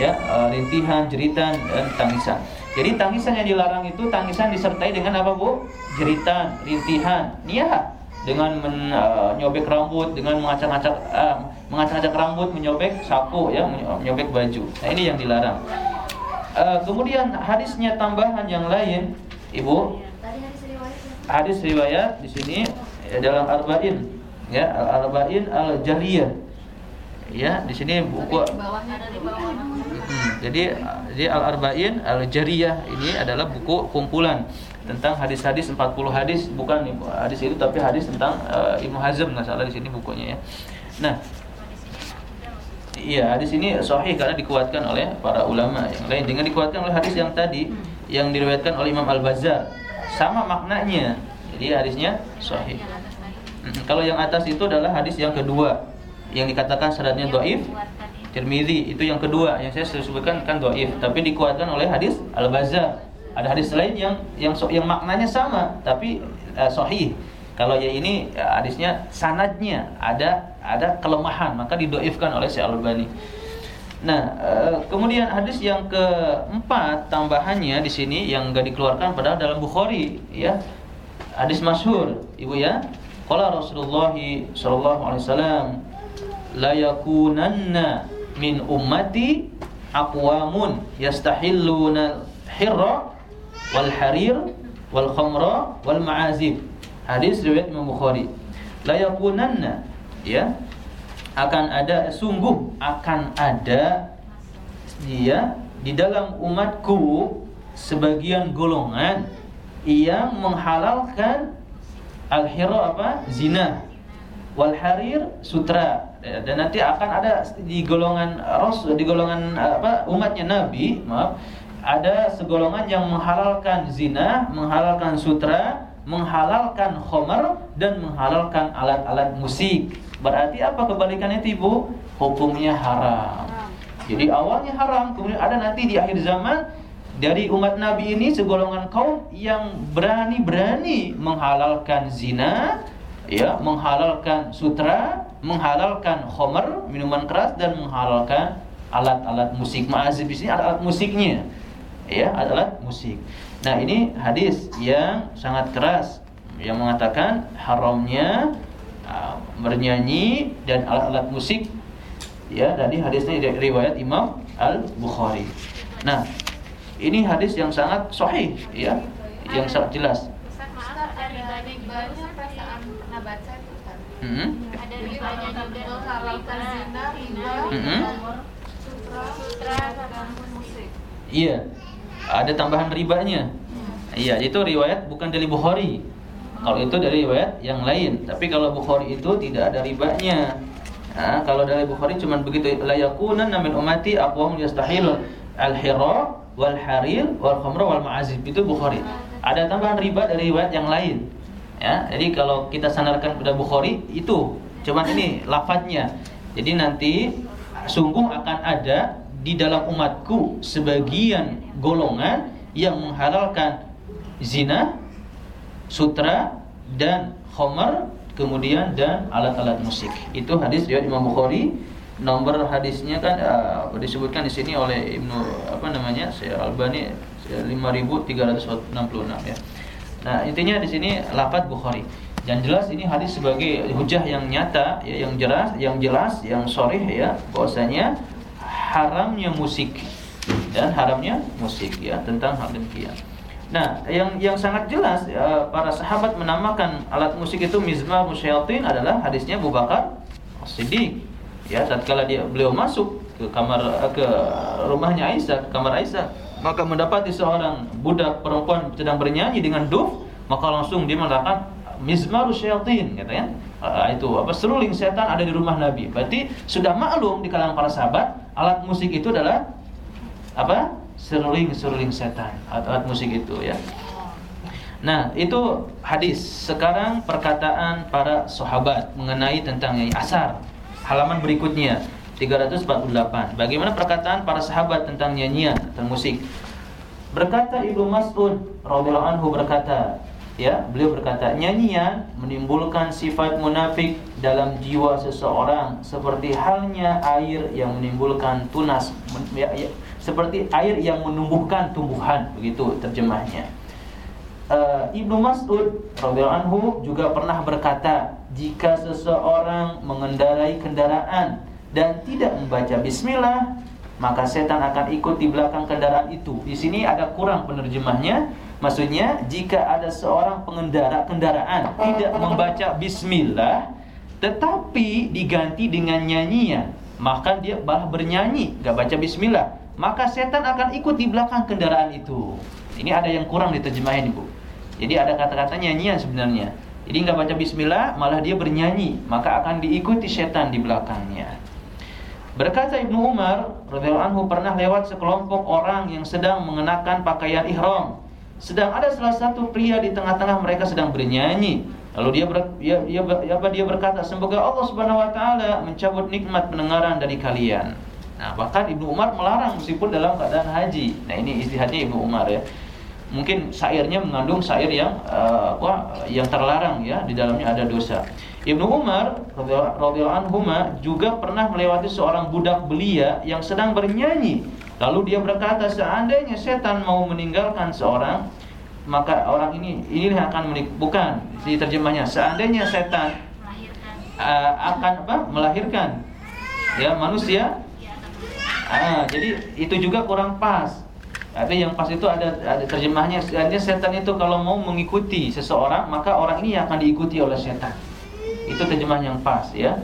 Ya, uh, rintihan, jeritan dan tangisan. Jadi tangisan yang dilarang itu tangisan disertai dengan apa bu? Jeritan, rintihan, niat dengan menyobek uh, rambut, dengan mengacak-acak uh, mengacak-acak rambut, menyobek sapu ya, menyobek baju. Nah ini yang dilarang. Uh, kemudian hadisnya tambahan yang lain, ibu. Hadis riwayat di sini ya, dalam arba'in ya al arba'in al jariyah ya di sini buku jadi jadi Al-Arba'in Al-Jariyah ini adalah buku kumpulan tentang hadis-hadis 40 hadis bukan hadis itu tapi hadis tentang uh, Ibnu Hazm nggak salah di sini bukunya ya. Nah, Iya, hadis ini sahih karena dikuatkan oleh para ulama yang lain dengan dikuatkan oleh hadis yang tadi yang diriwayatkan oleh Imam Al-Bazzar. Sama maknanya. Jadi hadisnya sahih. Kalau yang atas itu adalah hadis yang kedua yang dikatakan syaratnya doif Tirmizi itu yang kedua yang saya sebutkan kan doif tapi dikuatkan oleh hadis Al Bazzar ada hadis lain yang yang yang maknanya sama tapi uh, sahih kalau yang ini uh, hadisnya sanadnya ada ada kelemahan maka didoifkan oleh Syekh Al Albani Nah, uh, kemudian hadis yang keempat tambahannya di sini yang enggak dikeluarkan padahal dalam Bukhari ya. Hadis masyhur, Ibu ya. Qala Rasulullah sallallahu alaihi wasallam la yakunanna min ummati aqwamun yastahilluna hirra wal harir wal khamra wal ma'azib. Hadis riwayat Imam Bukhari. La yakunanna ya akan ada sungguh akan ada dia di dalam umatku sebagian golongan yang menghalalkan al-hira apa? zina wal harir sutra dan nanti akan ada di golongan rasul di golongan apa umatnya Nabi maaf ada segolongan yang menghalalkan zina menghalalkan sutra menghalalkan khomer dan menghalalkan alat-alat musik berarti apa kebalikannya itu ibu hukumnya haram jadi awalnya haram kemudian ada nanti di akhir zaman dari umat Nabi ini segolongan kaum yang berani-berani menghalalkan zina ya menghalalkan sutra, menghalalkan homer minuman keras dan menghalalkan alat-alat musik. Ma'azib di sini alat-alat musiknya. Ya, alat musik. Nah, ini hadis yang sangat keras yang mengatakan haramnya uh, bernyanyi dan alat-alat musik ya dari hadisnya dari riwayat Imam Al-Bukhari. Nah, ini hadis yang sangat sahih ya, yang sangat jelas. hmm. juga ada tambahan ribanya. Iya itu riwayat bukan dari Bukhari. Kalau itu dari riwayat yang lain. Tapi kalau Bukhari itu tidak ada ribanya. Nah, kalau dari Bukhari cuma begitu. La yakuna min ummati aqwam yastahil al-hira wal harir wal khamra wal ma'azib. Itu Bukhari. Ada tambahan riba dari riwayat yang lain. Ya, jadi kalau kita sandarkan pada Bukhari itu. Cuman ini lafadznya. Jadi nanti sungguh akan ada di dalam umatku sebagian golongan yang menghalalkan zina sutra dan homer kemudian dan alat-alat musik. Itu hadis riwayat Imam Bukhari. Nomor hadisnya kan uh, disebutkan di sini oleh Ibnu apa namanya? Syekh Albani 5366 ya. Nah, intinya di sini lafaz Bukhari. Dan jelas ini hadis sebagai hujah yang nyata, ya, yang jelas, yang jelas, yang sorih ya, bahwasanya haramnya musik dan haramnya musik ya tentang hal demikian. Nah, yang yang sangat jelas ya, para sahabat menamakan alat musik itu mizmar musyaitin adalah hadisnya Abu Bakar Siddiq. Ya, tatkala dia beliau masuk ke kamar ke rumahnya Aisyah, ke kamar Aisyah, maka mendapati seorang budak perempuan sedang bernyanyi dengan duf, maka langsung dia mengatakan mizmar syaitin katanya. Uh, itu apa seruling setan ada di rumah Nabi. Berarti sudah maklum di kalangan para sahabat alat musik itu adalah apa? seruling-seruling setan alat musik itu ya. Nah, itu hadis. Sekarang perkataan para sahabat mengenai tentang yang asar. Halaman berikutnya 348. Bagaimana perkataan para sahabat tentang nyanyian, tentang musik? Berkata Ibnu Mas'ud radhiyallahu anhu berkata, ya, beliau berkata, nyanyian menimbulkan sifat munafik dalam jiwa seseorang seperti halnya air yang menimbulkan tunas ya, ya, seperti air yang menumbuhkan tumbuhan begitu terjemahnya. Uh, Ibnu Mas'ud radhiyallahu anhu juga pernah berkata, jika seseorang mengendarai kendaraan dan tidak membaca bismillah, maka setan akan ikut di belakang kendaraan itu. Di sini ada kurang penerjemahnya. Maksudnya, jika ada seorang pengendara kendaraan tidak membaca bismillah, tetapi diganti dengan nyanyian, maka dia malah bernyanyi, gak baca bismillah maka setan akan ikut di belakang kendaraan itu. Ini ada yang kurang diterjemahin Ibu. Jadi ada kata-kata nyanyian sebenarnya. Jadi nggak baca bismillah, malah dia bernyanyi, maka akan diikuti setan di belakangnya. Berkata Ibnu Umar radhiyallahu anhu pernah lewat sekelompok orang yang sedang mengenakan pakaian ihram. Sedang ada salah satu pria di tengah-tengah mereka sedang bernyanyi. Lalu dia ber, dia, dia, dia, berkata, "Semoga Allah Subhanahu wa taala mencabut nikmat pendengaran dari kalian." Nah, bahkan Ibnu Umar melarang meskipun dalam keadaan haji. Nah, ini istihadnya Ibnu Umar ya. Mungkin syairnya mengandung syair yang uh, apa yang terlarang ya, di dalamnya ada dosa. Ibnu Umar radhiyallahu anhu juga pernah melewati seorang budak belia yang sedang bernyanyi. Lalu dia berkata, seandainya setan mau meninggalkan seorang, maka orang ini ini akan menik bukan di terjemahnya. Seandainya setan uh, akan apa? melahirkan ya manusia Ah, jadi itu juga kurang pas. Tapi yang pas itu ada ada terjemahnya. Artinya setan itu kalau mau mengikuti seseorang, maka orang ini akan diikuti oleh setan. Itu terjemah yang pas ya.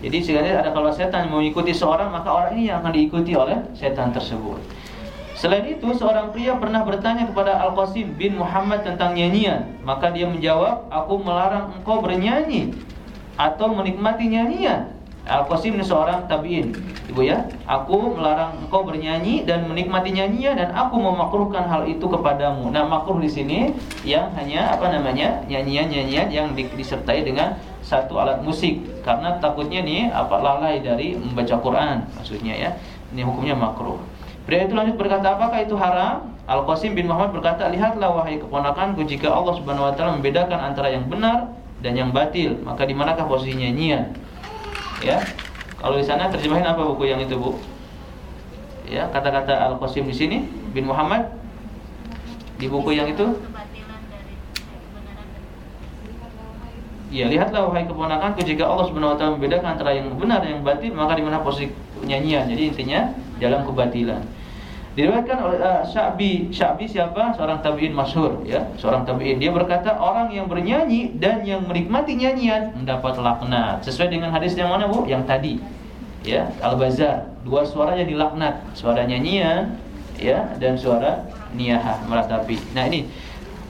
Jadi sekali ada kalau setan mengikuti seorang, maka orang ini yang akan diikuti oleh setan tersebut. Selain itu, seorang pria pernah bertanya kepada Al-Qasim bin Muhammad tentang nyanyian. Maka dia menjawab, aku melarang engkau bernyanyi atau menikmati nyanyian. Al-Qasim ini seorang tabi'in Ibu ya Aku melarang engkau bernyanyi dan menikmati nyanyian Dan aku memakruhkan hal itu kepadamu Nah makruh di sini Yang hanya apa namanya Nyanyian-nyanyian yang disertai dengan Satu alat musik. Karena takutnya nih apa lalai dari membaca Quran Maksudnya ya. Ini hukumnya makruh. Pria itu lanjut berkata apakah itu haram? Al-Qasim bin Muhammad berkata Lihatlah wahai keponakanku Jika Allah subhanahu wa ta'ala membedakan antara yang benar Dan yang batil Maka di manakah posisi nyanyian ya. Kalau di sana terjemahin apa buku yang itu bu? Ya kata-kata al qasim di sini bin Muhammad di buku yang itu Ya lihatlah wahai keponakanku jika Allah Subhanahu wa taala membedakan antara yang benar dan yang batil maka di mana posisi nyanyian. Jadi intinya dalam kebatilan. Diriwayatkan oleh uh, Sya'bi. Sya'bi siapa? Seorang tabi'in masyhur ya, seorang tabi'in. Dia berkata orang yang bernyanyi dan yang menikmati nyanyian mendapat laknat. Sesuai dengan hadis yang mana, Bu? Yang tadi. Ya, Al-Bazar. Dua suara yang dilaknat, suara nyanyian ya dan suara niyahah meratapi. Nah, ini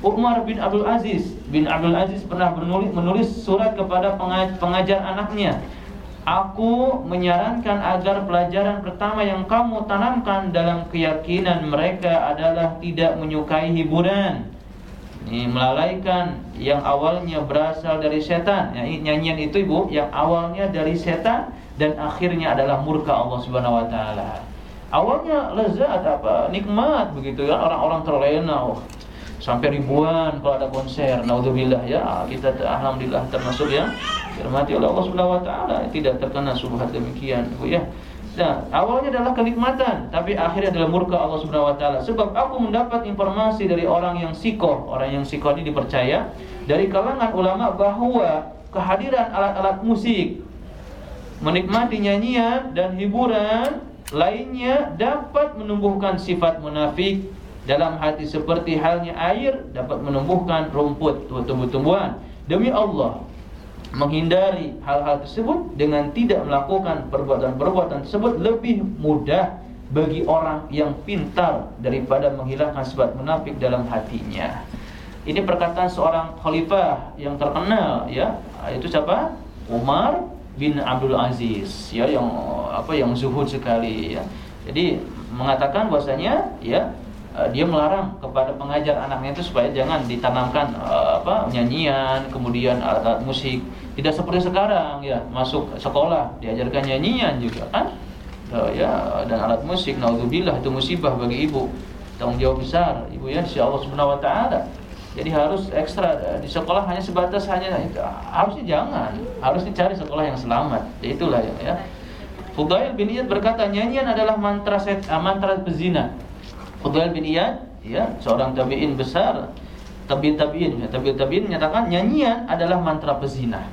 Umar bin Abdul Aziz bin Abdul Aziz pernah menulis, menulis surat kepada pengajar anaknya Aku menyarankan agar pelajaran pertama yang kamu tanamkan dalam keyakinan mereka adalah tidak menyukai hiburan. Ini melalaikan yang awalnya berasal dari setan. Ya, nyanyian itu Ibu yang awalnya dari setan dan akhirnya adalah murka Allah Subhanahu wa taala. Awalnya lezat apa? Nikmat begitu kan orang-orang terlena. Oh, sampai ribuan kalau ada konser. Naudzubillah ya. Kita alhamdulillah termasuk yang dirahmati oleh Allah Subhanahu wa taala tidak terkena subhat demikian, Bu ya. Nah, awalnya adalah kenikmatan, tapi akhirnya adalah murka Allah Subhanahu wa taala. Sebab aku mendapat informasi dari orang yang sikoh, orang yang sikoh ini dipercaya dari kalangan ulama bahwa kehadiran alat-alat musik, menikmati nyanyian dan hiburan lainnya dapat menumbuhkan sifat munafik dalam hati seperti halnya air dapat menumbuhkan rumput tumbuh-tumbuhan. Demi Allah, menghindari hal-hal tersebut dengan tidak melakukan perbuatan-perbuatan tersebut lebih mudah bagi orang yang pintar daripada menghilangkan sifat munafik dalam hatinya. Ini perkataan seorang khalifah yang terkenal ya, itu siapa? Umar bin Abdul Aziz ya yang apa yang zuhud sekali ya. Jadi mengatakan bahwasanya ya Eh, dia melarang kepada pengajar anaknya itu supaya jangan ditanamkan uh, apa nyanyian kemudian alat-alat musik. Tidak seperti sekarang ya masuk sekolah diajarkan nyanyian juga kan? Uh, ya dan alat musik naudzubillah itu musibah bagi ibu. Tanggung jawab besar ibu ya insya Allah subhanahu wa taala. Jadi harus ekstra di sekolah hanya sebatas hanya harusnya jangan harus dicari sekolah yang selamat. Ya itulah ya, ya. Fudail bin Iyad berkata nyanyian adalah mantra set, mantra pezina Fudail bin Iyad ya seorang tabi'in besar tabi'in tabi'in ya, tabi'in tabi'in menyatakan nyanyian adalah mantra pezina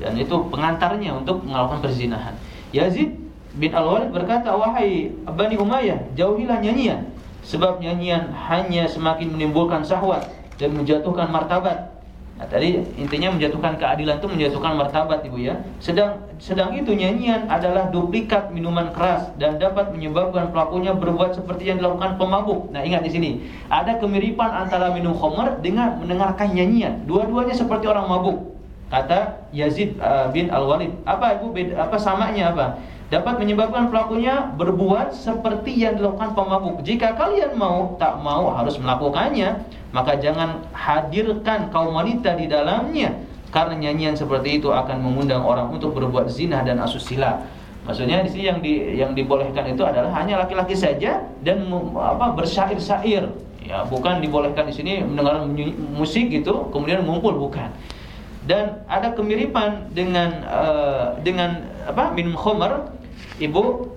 dan itu pengantarnya untuk melakukan perzinahan. Yazid bin Al-Walid berkata wahai Bani Umayyah jauhilah nyanyian sebab nyanyian hanya semakin menimbulkan syahwat dan menjatuhkan martabat Nah, tadi intinya menjatuhkan keadilan itu menjatuhkan martabat Ibu ya. Sedang sedang itu nyanyian adalah duplikat minuman keras dan dapat menyebabkan pelakunya berbuat seperti yang dilakukan pemabuk. Nah, ingat di sini, ada kemiripan antara minum khamr dengan mendengarkan nyanyian. Dua-duanya seperti orang mabuk. Kata Yazid uh, bin Al-Walid. Apa Ibu beda apa samanya apa? Dapat menyebabkan pelakunya berbuat seperti yang dilakukan pemabuk. Jika kalian mau tak mau harus melakukannya maka jangan hadirkan kaum wanita di dalamnya karena nyanyian seperti itu akan mengundang orang untuk berbuat zina dan asusila. Maksudnya di sini yang di yang dibolehkan itu adalah hanya laki-laki saja dan apa bersyair-syair. Ya, bukan dibolehkan di sini mendengar musik gitu kemudian mengumpul bukan. Dan ada kemiripan dengan uh, dengan apa minum khamar. Ibu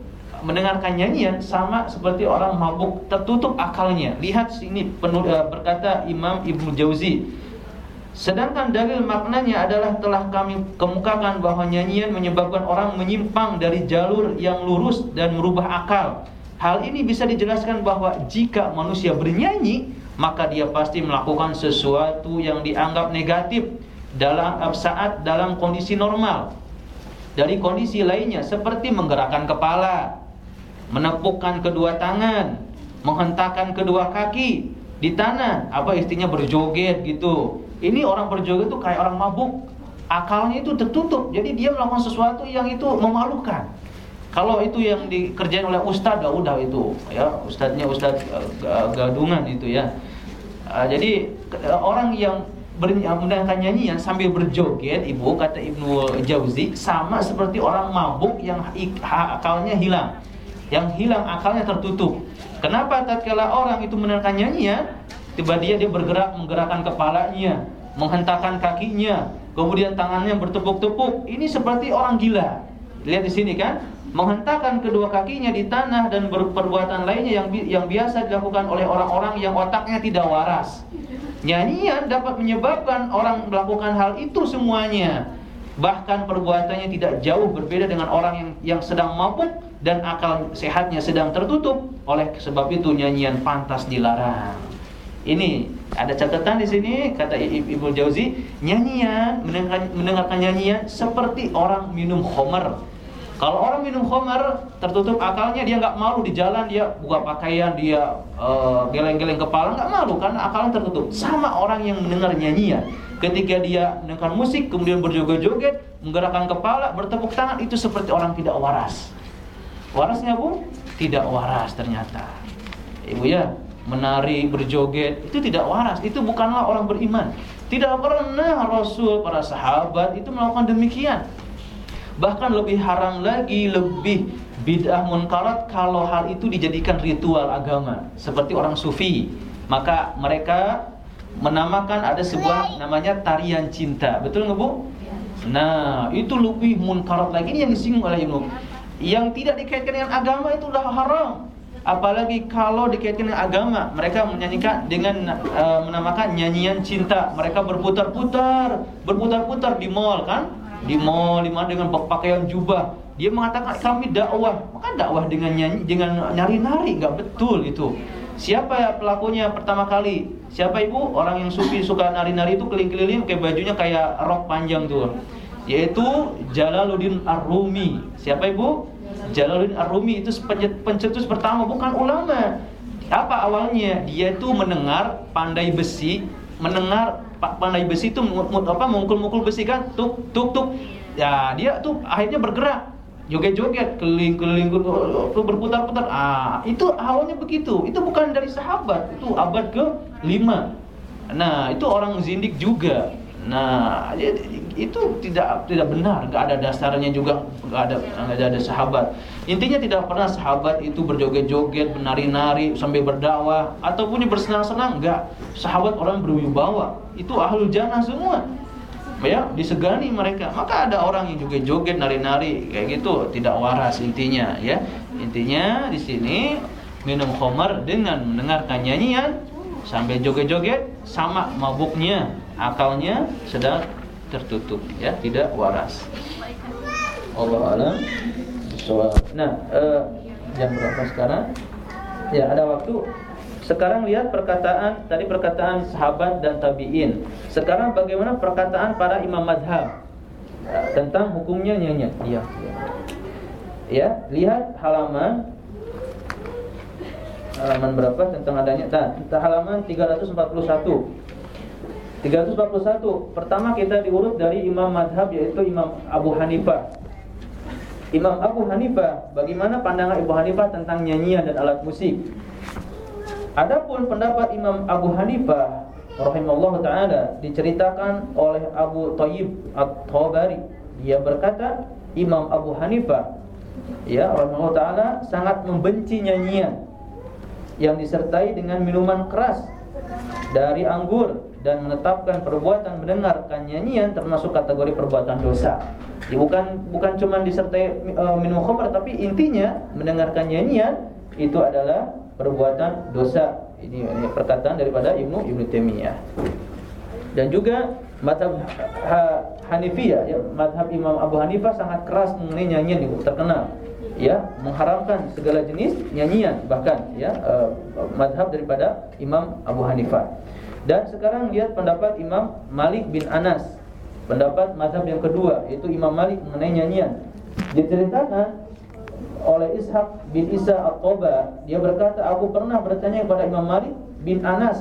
mendengarkan nyanyian sama seperti orang mabuk tertutup akalnya. Lihat sini penuh, eh, berkata Imam Ibnu Jauzi. Sedangkan dalil maknanya adalah telah kami kemukakan bahwa nyanyian menyebabkan orang menyimpang dari jalur yang lurus dan merubah akal. Hal ini bisa dijelaskan bahwa jika manusia bernyanyi, maka dia pasti melakukan sesuatu yang dianggap negatif dalam saat dalam kondisi normal. Dari kondisi lainnya seperti menggerakkan kepala, menepukkan kedua tangan, menghentakkan kedua kaki di tanah, apa istinya berjoget gitu. Ini orang berjoget itu kayak orang mabuk, akalnya itu tertutup. Jadi dia melakukan sesuatu yang itu memalukan. Kalau itu yang dikerjain oleh ustadz, ya udah itu, ya ustadznya ustadz uh, gadungan itu ya. Uh, jadi uh, orang yang mendengarkan nyanyian sambil berjoget, ibu kata Ibnu Jauzi sama seperti orang mabuk yang akalnya hilang yang hilang akalnya tertutup. Kenapa tatkala orang itu mendengarkan nyanyian, tiba dia dia bergerak menggerakkan kepalanya, menghentakkan kakinya, kemudian tangannya bertepuk-tepuk. Ini seperti orang gila. Lihat di sini kan, menghentakkan kedua kakinya di tanah dan berperbuatan lainnya yang yang biasa dilakukan oleh orang-orang yang otaknya tidak waras. Nyanyian dapat menyebabkan orang melakukan hal itu semuanya. Bahkan perbuatannya tidak jauh berbeda dengan orang yang yang sedang mabuk dan akal sehatnya sedang tertutup. Oleh sebab itu nyanyian pantas dilarang. Ini ada catatan di sini kata Ibu Jauzi, nyanyian mendengarkan, mendengarkan nyanyian seperti orang minum homer. Kalau orang minum homer tertutup akalnya dia nggak malu di jalan dia buka pakaian dia uh, geleng-geleng kepala nggak malu karena akalnya tertutup. Sama orang yang mendengar nyanyian ketika dia mendengar musik kemudian berjoget-joget menggerakkan kepala bertepuk tangan itu seperti orang tidak waras. Warasnya pun tidak waras ternyata. Ibu ya, menari, berjoget itu tidak waras. Itu bukanlah orang beriman. Tidak pernah Rasul para sahabat itu melakukan demikian. Bahkan lebih haram lagi, lebih bid'ah munkarat kalau hal itu dijadikan ritual agama, seperti orang sufi. Maka mereka menamakan ada sebuah namanya tarian cinta. Betul nggak Bu? Nah, itu lebih munkarat lagi ini yang disinggung oleh Ibnu. Yang tidak dikaitkan dengan agama itu udah haram. Apalagi kalau dikaitkan dengan agama, mereka menyanyikan dengan uh, menamakan nyanyian cinta. Mereka berputar-putar, berputar-putar di mall kan? Di mall, di mana dengan pakaian jubah. Dia mengatakan kami dakwah. Maka dakwah dengan nyanyi, dengan nyari-nari, nggak betul itu. Siapa pelakunya pertama kali? Siapa ibu? Orang yang sufi suka nari-nari itu keliling-keliling kayak bajunya kayak rok panjang tuh. Yaitu Jalaluddin Ar-Rumi. Siapa ibu? Jalaluddin Ar-Rumi itu pencetus pertama bukan ulama. Apa awalnya? Dia itu mendengar pandai besi, mendengar pandai besi itu apa mukul-mukul besi kan, tuk tuk tuk. Ya, dia tuh akhirnya bergerak. Joget-joget keliling-keliling berputar-putar. Ah itu awalnya begitu. Itu bukan dari sahabat itu abad ke 5 nah itu orang zindik juga. Nah itu tidak tidak benar, nggak ada dasarnya juga, nggak ada nggak ada sahabat. Intinya tidak pernah sahabat itu berjoget-joget, menari-nari sambil berdakwah ataupun bersenang-senang, nggak. Sahabat orang berwibawa, itu ahlul jannah semua. Ya, disegani mereka. Maka ada orang yang juga joget nari-nari kayak gitu, tidak waras intinya, ya. Intinya di sini minum khamar dengan mendengarkan nyanyian sambil joget-joget sama mabuknya, akalnya sedang tertutup ya tidak waras. Allah alam nah eh, jam berapa sekarang? Ya ada waktu. Sekarang lihat perkataan tadi perkataan sahabat dan tabiin. Sekarang bagaimana perkataan para imam madhab? Ya, tentang hukumnya nyanyi ya ya lihat halaman. Halaman berapa? Tentang adanya. Nah, halaman 341 341 Pertama kita diurut dari imam madhab yaitu Imam Abu Hanifah. Imam Abu Hanifah Bagaimana pandangan Abu Hanifah tentang nyanyian dan alat musik? Adapun pendapat Imam Abu Hanifah Rahimahullah ta'ala Diceritakan oleh Abu Tayyib At-Tabari. Dia berkata Imam Abu Hanifah Ya Rahimahullah ta'ala Sangat membenci nyanyian Yang disertai dengan minuman keras Dari anggur dan menetapkan perbuatan mendengarkan nyanyian termasuk kategori perbuatan dosa. Jadi bukan bukan cuma disertai e, minum khamr tapi intinya mendengarkan nyanyian itu adalah perbuatan dosa. Ini, ini perkataan daripada Ibnu Ibnu Taimiyah. Dan juga madhab ha, Hanifiyah ya, madhab Imam Abu Hanifah sangat keras mengenai nyanyian itu terkenal ya mengharamkan segala jenis nyanyian bahkan ya uh, madhab daripada Imam Abu Hanifah. Dan sekarang lihat pendapat Imam Malik bin Anas. Pendapat mazhab yang kedua Yaitu Imam Malik mengenai nyanyian. Diceritakan oleh Ishaq bin Isa At-Toba Dia berkata Aku pernah bertanya kepada Imam Malik bin Anas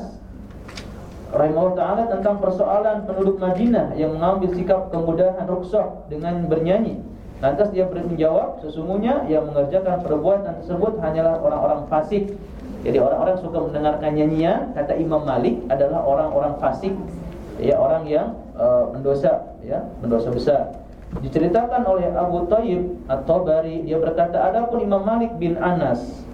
Rahimahullah Ta'ala tentang persoalan penduduk Madinah Yang mengambil sikap kemudahan rukshoh dengan bernyanyi Lantas dia menjawab Sesungguhnya yang mengerjakan perbuatan tersebut hanyalah orang-orang fasik jadi orang-orang suka mendengarkan nyanyian kata Imam Malik adalah orang-orang fasik, ya orang yang uh, mendosa, ya mendosa besar. Diceritakan oleh Abu Thayyib atau Bari dia berkata adapun Imam Malik bin Anas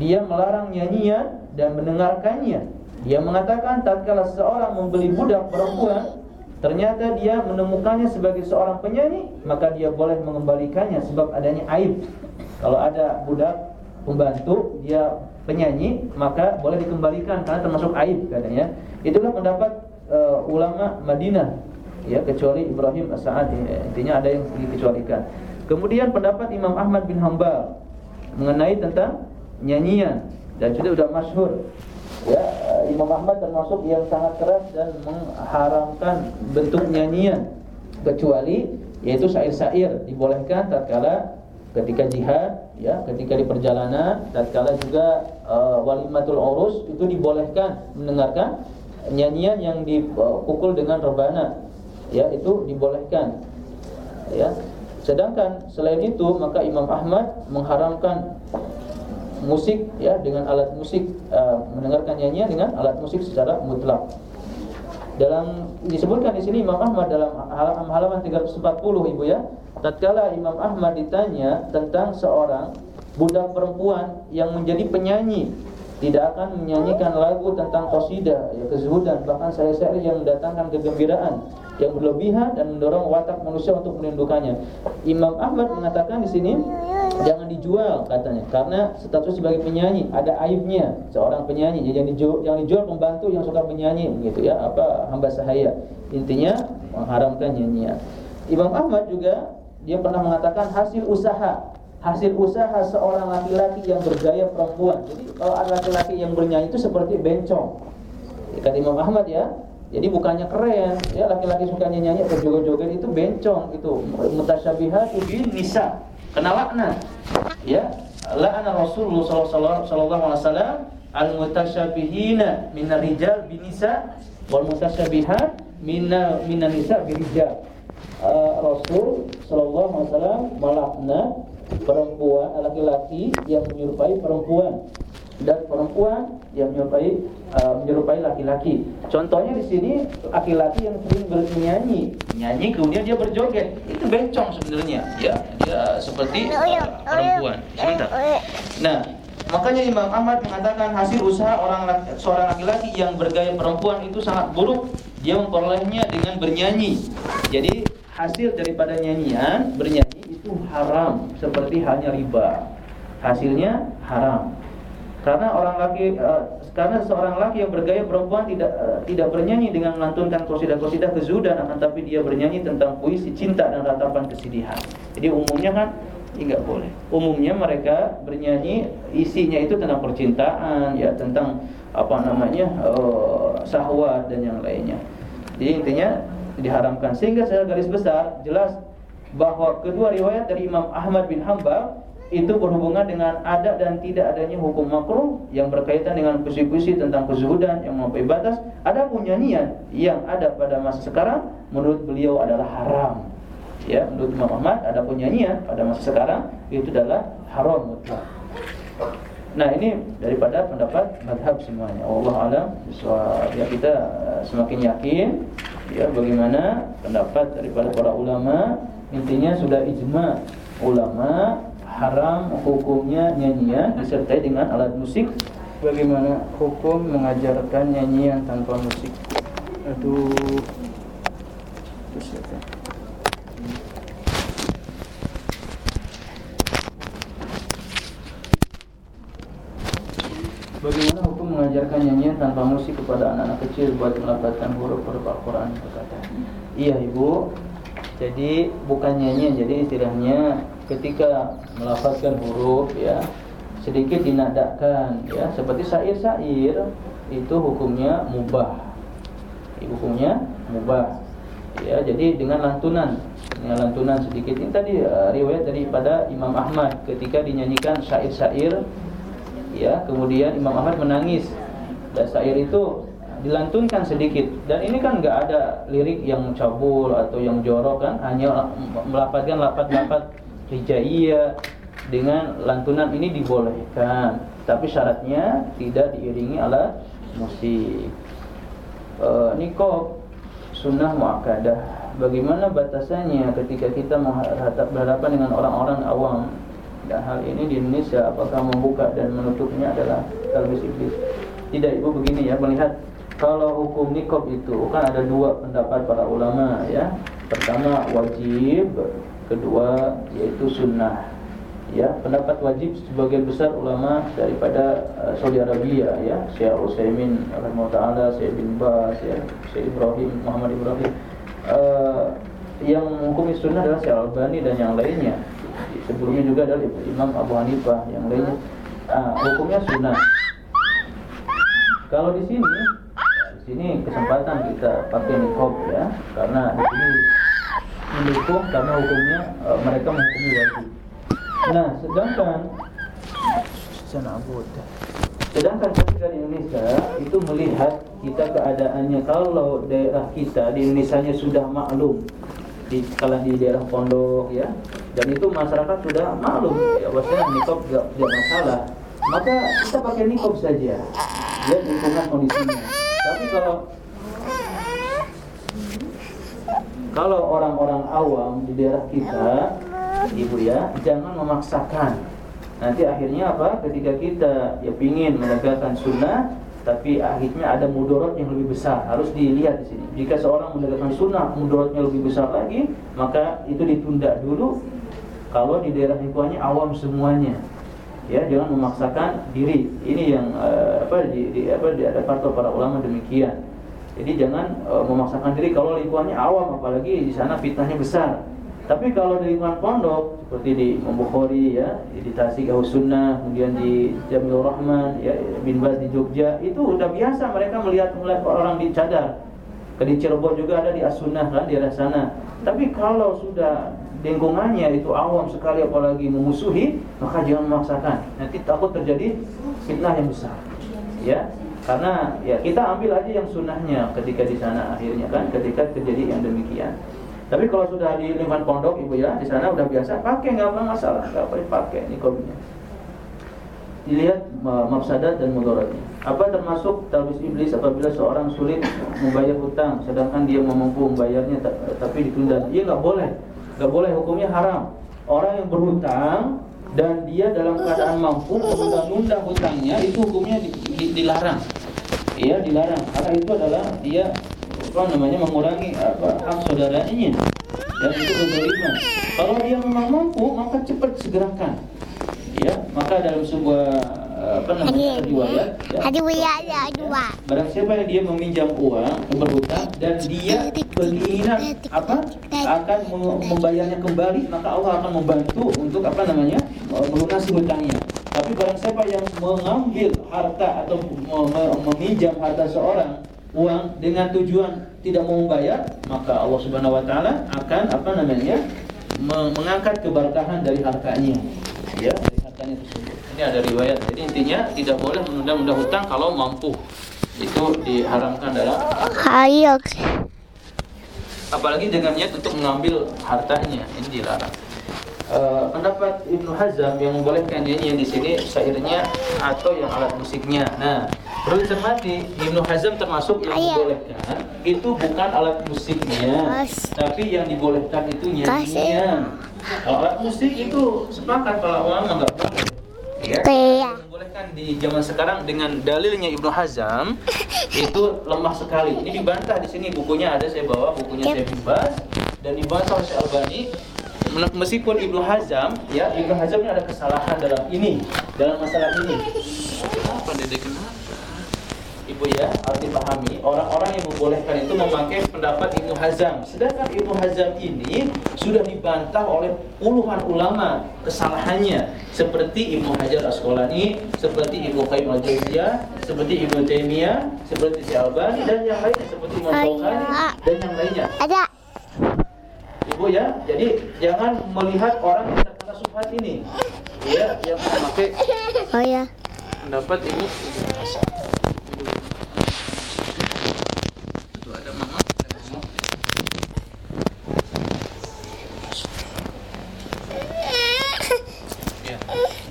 dia melarang nyanyian dan mendengarkannya. Dia mengatakan tatkala seseorang membeli budak perempuan ternyata dia menemukannya sebagai seorang penyanyi, maka dia boleh mengembalikannya sebab adanya aib. Kalau ada budak pembantu dia penyanyi maka boleh dikembalikan karena termasuk aib katanya. Itulah pendapat uh, ulama Madinah ya kecuali Ibrahim As-Sa'adi intinya ada yang dikecualikan. Kemudian pendapat Imam Ahmad bin Hambal mengenai tentang nyanyian dan sudah sudah masyhur ya Imam Ahmad termasuk yang sangat keras dan mengharamkan bentuk nyanyian. Kecuali yaitu syair-syair. Dibolehkan tatkala ketika jihad ya ketika di perjalanan tatkala juga uh, walimatul urus itu dibolehkan mendengarkan nyanyian yang dipukul dengan rebana ya itu dibolehkan ya. Sedangkan selain itu maka Imam Ahmad mengharamkan musik ya dengan alat musik uh, mendengarkan nyanyian dengan alat musik secara mutlak. Dalam disebutkan di sini Imam Ahmad dalam halaman 340 Ibu ya. Tatkala Imam Ahmad ditanya tentang seorang budak perempuan yang menjadi penyanyi tidak akan menyanyikan lagu tentang qasidah ya kezuhudan. Bahkan saya-saya yang mendatangkan kegembiraan yang berlebihan dan mendorong watak manusia untuk merindukannya. Imam Ahmad mengatakan di sini jangan dijual katanya karena status sebagai penyanyi ada aibnya seorang penyanyi jadi yang dijual, yang dijual pembantu yang suka menyanyi gitu ya apa hamba sahaya intinya mengharamkan nyanyian. Imam Ahmad juga dia pernah mengatakan hasil usaha hasil usaha seorang laki-laki yang bergaya perempuan. Jadi kalau ada laki-laki yang bernyanyi itu seperti bencong. Kata Imam Ahmad ya, jadi bukannya keren, ya laki-laki suka nyanyi atau joget-joget itu bencong itu mutasyabihat bin nisa. Kena laknat. Ya, la'ana Rasulullah sallallahu alaihi wasallam al mutasyabihina min rijal bin nisa wal mutasyabihat min min nisa bin rijal. Uh, Rasul sallallahu alaihi wasallam melaknat perempuan laki-laki yang menyerupai perempuan dan perempuan yang menyerupai uh, menyerupai laki-laki. Contohnya di sini laki-laki yang sering bernyanyi, nyanyi kemudian dia berjoget, itu bencong sebenarnya, ya, dia seperti uh, perempuan. Sebentar. Nah, makanya Imam Ahmad mengatakan hasil usaha orang laki, seorang laki-laki yang bergaya perempuan itu sangat buruk. Dia memperolehnya dengan bernyanyi. Jadi hasil daripada nyanyian bernyanyi itu haram seperti halnya riba. Hasilnya haram. Karena orang laki uh, karena seorang laki yang bergaya perempuan tidak uh, tidak bernyanyi dengan melantunkan qasidah-qasidah kezudan akan tapi dia bernyanyi tentang puisi cinta dan ratapan kesedihan. Jadi umumnya kan enggak boleh. Umumnya mereka bernyanyi isinya itu tentang percintaan, ya tentang apa namanya uh, syahwat dan yang lainnya. Jadi intinya diharamkan sehingga secara garis besar jelas bahwa kedua riwayat dari Imam Ahmad bin Hambal itu berhubungan dengan ada dan tidak adanya hukum makruh yang berkaitan dengan puisi-puisi tentang kezuhudan yang melampaui batas. Ada pun yang ada pada masa sekarang menurut beliau adalah haram. Ya, menurut Imam Ahmad ada pun pada masa sekarang itu adalah haram mutlak. Nah, ini daripada pendapat madhab semuanya. Allah alam ya kita eh, semakin yakin ya bagaimana pendapat daripada para ulama intinya sudah ijma ulama haram hukumnya nyanyian disertai dengan alat musik. Bagaimana hukum mengajarkan nyanyian tanpa musik? Aduh. Bagaimana hukum mengajarkan nyanyian tanpa musik kepada anak-anak kecil buat melafazkan huruf-huruf Al-Quran? Iya ibu, jadi bukan nyanyian, jadi istilahnya ketika melafazkan huruf ya sedikit dinadakan ya. Seperti syair-syair itu hukumnya mubah. Hukumnya mubah. Ya jadi dengan lantunan dengan lantunan sedikit. Ini tadi uh, riwayat daripada Imam Ahmad. Ketika dinyanyikan syair-syair ya kemudian Imam Ahmad menangis. Dan syair itu dilantunkan sedikit. Dan ini kan nggak ada lirik yang cabul atau yang jorok kan. Hanya melafazkan lafaz-lafaz hijaiyah dengan lantunan ini dibolehkan tapi syaratnya tidak diiringi alat musik e, nikob sunnah muakkadah bagaimana batasannya ketika kita berhadapan dengan orang-orang awam? Dan hal ini di Indonesia apakah membuka dan menutupnya adalah talbis iblis? Tidak ibu begini ya melihat kalau hukum nikob itu kan ada dua pendapat para ulama ya. Pertama wajib kedua yaitu sunnah. Ya pendapat wajib sebagian besar ulama daripada uh, Saudi Arabia ya. Syekh Utsaimin rahimahullah Syekh bin Bas ya. Syekh Ibrahim Muhammad Ibrahim. Uh, yang menghukumi sunnah adalah Syekh Albani dan yang lainnya. Sebelumnya juga adalah Imam Abu Hanifah yang lainnya. Uh, hukumnya sunnah. Kalau di sini di sini kesempatan kita pakai niqab ya. Karena di sini mendukung karena hukumnya e, mereka menghukumi wajib. Nah, sedangkan sedangkan ketika di Indonesia itu melihat kita keadaannya kalau daerah kita di Indonesia sudah maklum di kalau di daerah pondok ya dan itu masyarakat sudah maklum ya bahwasanya nikob tidak masalah maka kita pakai nikob saja ya lingkungan kondisinya tapi kalau kalau orang-orang awam di daerah kita, ibu ya, jangan memaksakan. nanti akhirnya apa? Ketika kita ya pingin menegakkan sunnah tapi akhirnya ada mudorot yang lebih besar. Harus dilihat di sini. Jika seorang menegakkan sunnah mudorotnya lebih besar lagi maka itu ditunda dulu. Kalau di daerah lingkungannya awam semuanya. Ya jangan memaksakan diri. Ini yang uh, apa di, di apa di ada para ulama demikian jadi jangan uh, memaksakan diri kalau lingkungannya awam apalagi di sana fitnahnya besar tapi kalau di lingkungan pondok seperti di Bukhari ya, di Tasik Sunnah, kemudian di Jamil Rahman, ya bin Baz di Jogja, itu udah biasa mereka melihat melihat orang di cadar. Di Cirebon juga ada di As-Sunnah kan di arah sana. Tapi kalau sudah lingkungannya itu awam sekali apalagi memusuhi, maka jangan memaksakan. Nanti takut terjadi fitnah yang besar. Ya, karena ya kita ambil aja yang sunnahnya ketika di sana akhirnya kan ketika terjadi yang demikian. Tapi kalau sudah di lingkungan pondok ibu ya di sana udah biasa pakai nggak masalah nggak apa pakai niqabnya. Dilihat mafsadat dan mudaratnya. Apa termasuk talbis iblis apabila seorang sulit membayar hutang sedangkan dia mampu membayarnya tapi ditunda? Iya nggak boleh, nggak boleh hukumnya haram. Orang yang berhutang dan dia dalam keadaan mampu menunda-nunda hutangnya itu hukumnya dilarang. Iya dilarang karena itu adalah dia apa namanya mengurangi apa hak saudaranya dan itu kezaliman. Kalau dia memang mampu maka cepat segerakan. Ya, maka dalam sebuah apa namanya riwayat ya, ya, dua. Barang siapa yang dia meminjam uang berhutang dan dia keinginan apa akan membayarnya kembali maka Allah akan membantu untuk apa namanya melunasi hutangnya. Tapi barang siapa yang mengambil harta atau meminjam harta seorang uang dengan tujuan tidak mau membayar, maka Allah Subhanahu wa taala akan apa namanya? mengangkat keberkahan dari hartanya. Ya, dari hartanya tersebut. Ini ada riwayat. Jadi intinya tidak boleh menunda-nunda hutang kalau mampu. Itu diharamkan dalam Ayo. Apalagi dengan niat untuk mengambil hartanya, ini dilarang. Uh, pendapat Ibnu Hazm yang membolehkan yang di sini syairnya atau yang alat musiknya. Nah, Perlu dicermati, Ibnu Hazm termasuk yang dibolehkan itu bukan alat musiknya, tapi yang dibolehkan itu nyanyinya. Kalau alat musik itu sepakat para ulama nggak boleh. Ya, dibolehkan di zaman sekarang dengan dalilnya Ibnu Hazm itu lemah sekali. Ini dibantah di sini bukunya ada saya bawa bukunya saya bebas dan dibantah oleh Albani meskipun Ibnu Hazm ya Ibnu Hazm ini ada kesalahan dalam ini dalam masalah ini. Apa dedek kenapa? Ibu ya harus dipahami orang-orang yang membolehkan itu memakai pendapat Ibnu Hazam sedangkan Ibnu Hazam ini sudah dibantah oleh puluhan ulama kesalahannya. Seperti Ibnu Hajar Asqalani seperti Ibnu Qayyim Al-Jauziyah seperti Ibnu Taimiyah seperti Syalbani dan yang lainnya seperti Imam Syaukani dan yang lainnya. Ada. Ibu ya jadi jangan melihat orang yang terkena subhat ini. Ya yang memakai oh ya. pendapat Ibu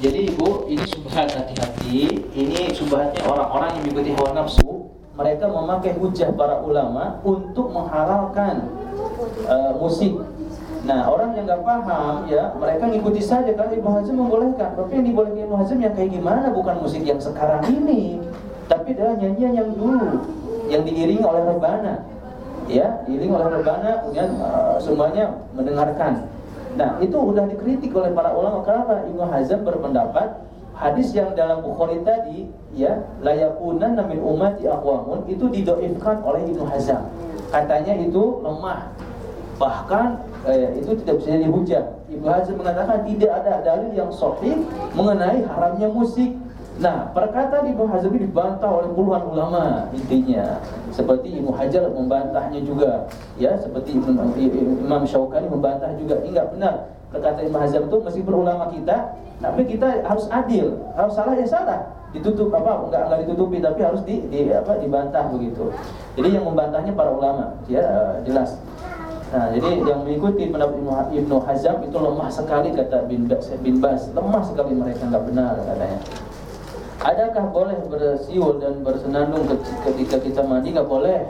Jadi ibu, ini subhat hati-hati. Ini subhatnya orang-orang yang mengikuti hawa nafsu. Mereka memakai hujah para ulama untuk menghalalkan uh, musik. Nah, orang yang nggak paham ya, mereka ngikuti saja karena Ibnu Hazm membolehkan. Tapi yang dibolehkan Ibnu Hazm yang kayak gimana? Bukan musik yang sekarang ini, tapi adalah nyanyian yang dulu yang diiringi oleh rebana. Ya, diiringi oleh rebana, kemudian uh, semuanya mendengarkan. Nah, itu sudah dikritik oleh para ulama. Kenapa? Ibnu Hazm berpendapat hadis yang dalam Bukhari tadi ya layakunan namin umati aqwamun itu didoifkan oleh Ibnu Hazm. Katanya itu lemah. Bahkan eh, itu tidak bisa dihujat. Ibnu Hazm mengatakan tidak ada dalil yang sahih mengenai haramnya musik. Nah, perkataan Ibnu Hazm ini dibantah oleh puluhan ulama intinya. Seperti Ibnu Hajar membantahnya juga, ya, seperti Imam Syaukani membantah juga. Ini enggak benar. Perkataan Ibnu Hazm itu meskipun ulama kita, tapi kita harus adil. Harus salah ya salah. Ditutup apa? Enggak enggak ditutupi tapi harus di, di apa dibantah begitu. Jadi yang membantahnya para ulama, ya jelas. Nah, jadi yang mengikuti pendapat Ibnu Hazm itu lemah sekali kata bin Bas, bin Bas. lemah sekali mereka enggak benar katanya. Adakah boleh bersiul dan bersenandung ketika kita mandi? Nggak boleh.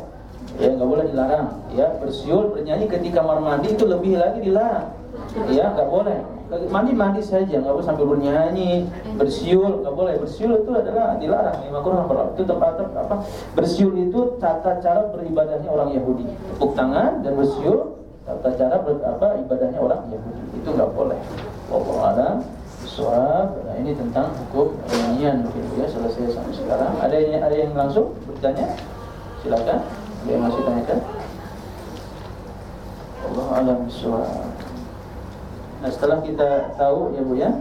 Ya, nggak boleh dilarang. Ya, bersiul bernyanyi ketika kamar mandi itu lebih lagi dilarang. Ya, nggak boleh. mandi-mandi saja, nggak boleh sambil bernyanyi, bersiul, nggak boleh. Bersiul itu adalah dilarang. Lima Quran itu tempat apa? Bersiul itu tata cara beribadahnya orang Yahudi. Tepuk tangan dan bersiul tata cara ber, apa ibadahnya orang Yahudi. Itu nggak boleh. Allah ada soal. Nah ini tentang hukum nyanyian mungkin ya selesai sampai sekarang. Ada yang ada yang langsung bertanya? Silakan. Yang masih tanyakan? Allah alam soal. Nah setelah kita tahu ya Bu ya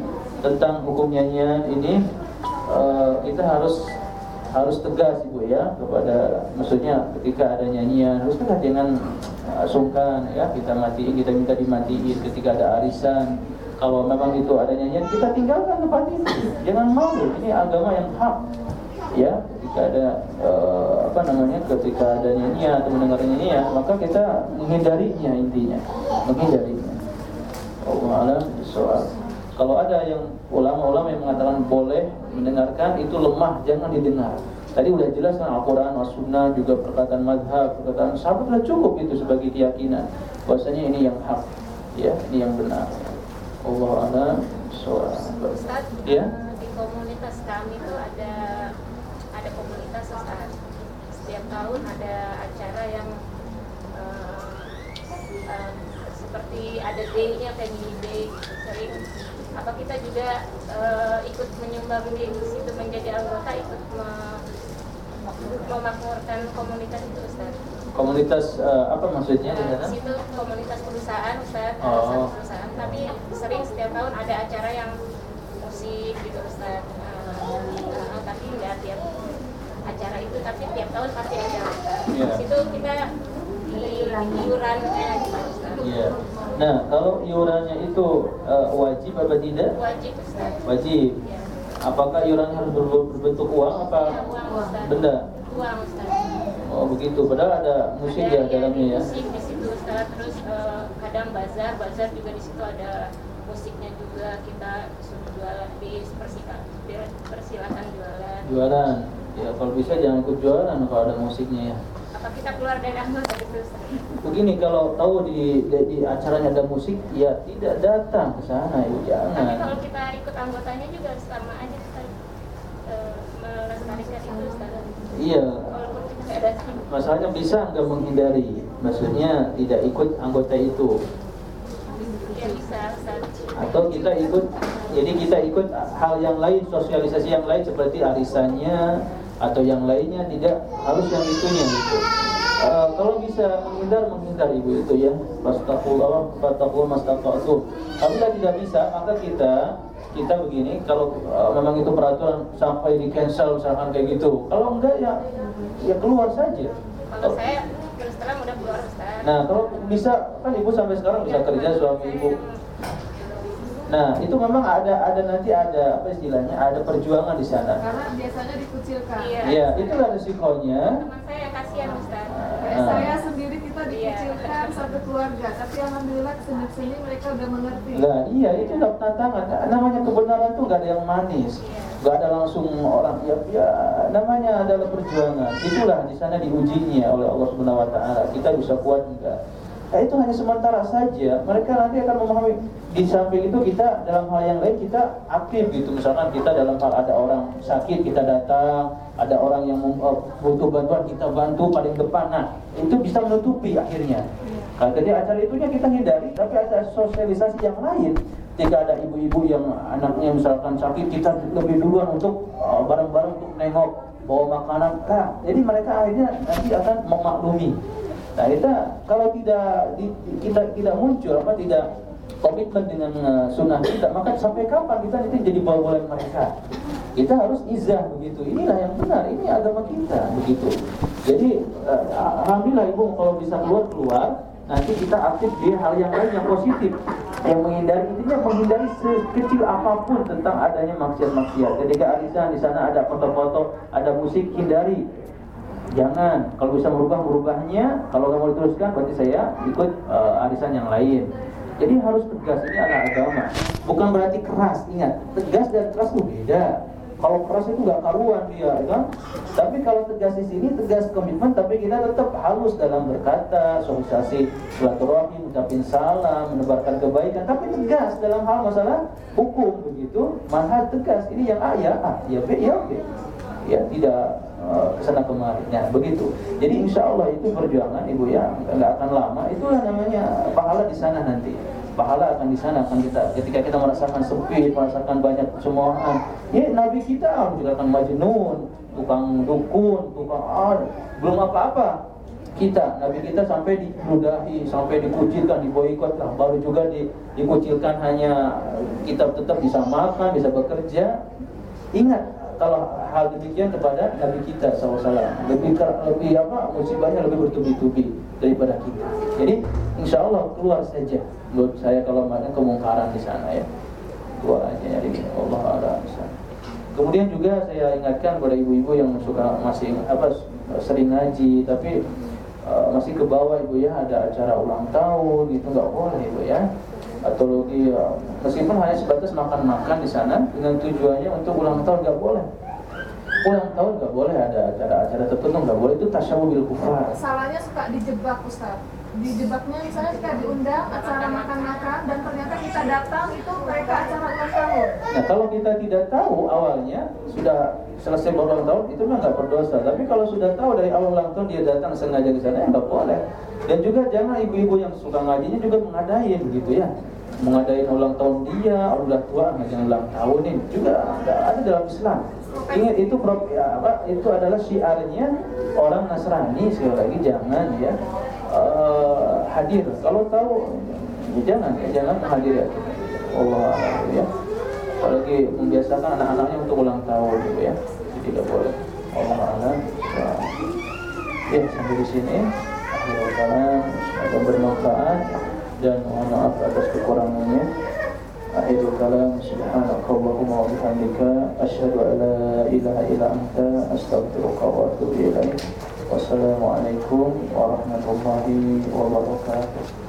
tentang hukum nyanyian ini uh, kita harus harus tegas Ibu ya kepada maksudnya ketika ada nyanyian harus tegas jangan uh, sungkan ya kita matiin kita minta dimatiin ketika ada arisan. Kalau memang itu ada nyanyian kita tinggalkan tempat itu. Jangan malu ini agama yang hak ya ketika ada uh, apa namanya ketika ada nyanyian atau mendengar nyanyian maka kita menghindarinya intinya menghindarinya Allah alam soal. Kalau ada yang ulama-ulama yang mengatakan boleh mendengarkan itu lemah, jangan didengar. Tadi udah jelas kan Al-Quran, As-Sunnah juga perkataan madhab, perkataan sahabat sudah cukup itu sebagai keyakinan. Bahwasanya ini yang hak, ya, ini yang benar. Allah alam soal. Ustaz, ya? di komunitas kami itu ada ada komunitas Ustaz. Setiap tahun ada acara yang uh, uh, seperti ada day-nya family day gitu. sering apa kita juga uh, ikut menyumbang di situ menjadi anggota ikut me memakmurkan komunitas itu Ustaz. Komunitas uh, apa maksudnya di sana? situ komunitas perusahaan Ustaz, oh. perusahaan tapi sering setiap tahun ada acara yang musik gitu Ustaz. Uh, uh, tapi nggak tiap acara itu tapi tiap tahun pasti ada Ustaz. Yeah. Situ kita iurannya Iya. Nah, kalau iurannya itu uh, wajib apa tidak? Wajib, Wajib. Ya. Apakah iurannya harus berbentuk uang apa ya, uang, benda? Uang, Ustaz. Oh, begitu. Padahal ada musik ada, ya dalamnya ya. Musik di situ, Ustaz. Terus uh, kadang bazar, bazar juga di situ ada musiknya juga kita suruh jualan di persilakan jualan. Jualan. Ya, kalau bisa jangan ikut jualan kalau ada musiknya ya apa kita keluar dari anggota gitu Begini kalau tahu di, di, di acaranya ada musik, ya tidak datang ke sana, ya jangan. Tapi kalau kita ikut anggotanya juga sama aja kita uh, melestarikan itu Ustaz. Iya. Masalahnya bisa nggak menghindari, maksudnya tidak ikut anggota itu. Ya bisa, Atau kita ikut, jadi kita ikut hal yang lain, sosialisasi yang lain seperti arisannya, atau yang lainnya tidak harus yang itunya gitu. Uh, kalau bisa menghindar menghindar ibu itu ya. Astagfirullah Astagfirullah Astagfirullah Apabila tidak bisa maka kita kita begini kalau uh, memang itu peraturan sampai di cancel misalkan kayak gitu. Kalau enggak ya ya keluar saja. Kalau saya terus terang udah keluar Ustaz. Nah kalau bisa kan ibu sampai sekarang bisa kerja suami ibu Nah, itu memang ada ada nanti ada apa istilahnya? Ada perjuangan di sana. Karena biasanya dikucilkan. Iya, iya itulah resikonya. Teman saya kasihan Ustaz. Nah. Saya sendiri kita iya. dikucilkan iya. satu keluarga, tapi alhamdulillah sini mereka udah mengerti. Nah, iya itu udah tantangan. Namanya kebenaran tuh gak ada yang manis. Iya. Gak ada langsung orang ya, ya namanya adalah perjuangan. Itulah di sana diujinya oleh Allah Subhanahu wa taala. Kita bisa kuat enggak? Nah, itu hanya sementara saja. Mereka nanti akan memahami di samping itu kita dalam hal yang lain kita aktif gitu. Misalkan kita dalam hal ada orang sakit kita datang, ada orang yang eh, butuh bantuan kita bantu paling depan. Nah, itu bisa menutupi akhirnya. Kalau jadi acara itunya kita hindari, tapi ada sosialisasi yang lain. Jika ada ibu-ibu yang anaknya misalkan sakit, kita lebih duluan untuk eh, bareng-bareng untuk nengok, bawa makanan. Nah, jadi mereka akhirnya nanti akan memaklumi Nah kita kalau tidak di, kita tidak muncul apa tidak komitmen dengan uh, sunnah kita maka sampai kapan kita nanti jadi bawalan mereka? Kita harus izah begitu. Inilah yang benar ini agama kita begitu. Jadi uh, alhamdulillah ibu kalau bisa keluar keluar. Nanti kita aktif di hal yang lain yang positif. Yang menghindari intinya menghindari sekecil apa pun tentang adanya maksiat-maksiat. Ketika arisan di sana ada foto-foto ada musik hindari Jangan, kalau bisa merubah merubahnya. Kalau nggak mau diteruskan, berarti saya ikut uh, arisan yang lain. Jadi harus tegas ini adalah agama. Bukan berarti keras. Ingat, tegas dan keras itu beda. Kalau keras itu nggak karuan dia, kan? Tapi kalau tegas di sini tegas komitmen, tapi kita tetap halus dalam berkata, sosialisasi silaturahim, ucapin salam, menebarkan kebaikan, tapi tegas dalam hal masalah hukum begitu, manhaj tegas. Ini yang A ya A, ya B ya B. Ya tidak ke sana kemari. Nah begitu. Jadi insya Allah itu perjuangan ibu ya nggak akan lama. Itulah namanya pahala di sana nanti pahala akan di sana akan kita ketika kita merasakan sepi, merasakan banyak cemoohan. Ya Nabi kita juga akan majnun, tukang dukun, tukang ar, belum apa-apa. Kita, Nabi kita sampai diludahi, sampai dikucilkan, diboikot lah. Baru juga di, dikucilkan hanya kita tetap bisa makan, bisa bekerja. Ingat, kalau hal demikian kepada Nabi kita SAW lebih lebih apa? Musibahnya lebih bertubi-tubi daripada kita. Jadi insya Allah keluar saja. Menurut saya kalau mana kemungkaran di sana ya. Dua aja ya. Allah ada kemudian juga saya ingatkan pada ibu-ibu yang suka masih apa sering ngaji tapi uh, masih ke bawah ibu ya. Ada acara ulang tahun gitu. Nggak boleh ibu ya atau uh, meskipun hanya sebatas makan-makan di sana dengan tujuannya untuk ulang tahun nggak boleh ulang tahun nggak boleh ada acara-acara tertentu nggak boleh itu tasyawubil kufar salahnya suka dijebak Ustaz dijebaknya misalnya kita diundang acara makan-makan dan ternyata kita datang itu mereka acara ulang tahun. Nah kalau kita tidak tahu awalnya sudah selesai berulang tahun itu mah nggak berdosa. Tapi kalau sudah tahu dari awal ulang tahun dia datang sengaja ke sana ya nggak boleh. Dan juga jangan ibu-ibu yang suka ngajinya juga mengadain begitu ya. Mengadain ulang tahun dia, udah tua ngajain ulang tahun ini juga ada dalam Islam. Ingat itu ya, apa itu adalah syiarnya orang Nasrani sekali lagi jangan ya uh, hadir. Kalau tahu ya jangan ya jangan hadir ya. Allah ya. Apalagi membiasakan anak-anaknya untuk ulang tahun gitu ya. Jadi tidak boleh. Allah alam. Ya sampai di sini. Kalam semoga bermanfaat dan mohon maaf atas kekurangannya. Akhirul kalam subhanakallahumma wa bihamdika asyhadu an la ilaha illa anta astaghfiruka wa atubu ilaik. Wassalamualaikum warahmatullahi wabarakatuh.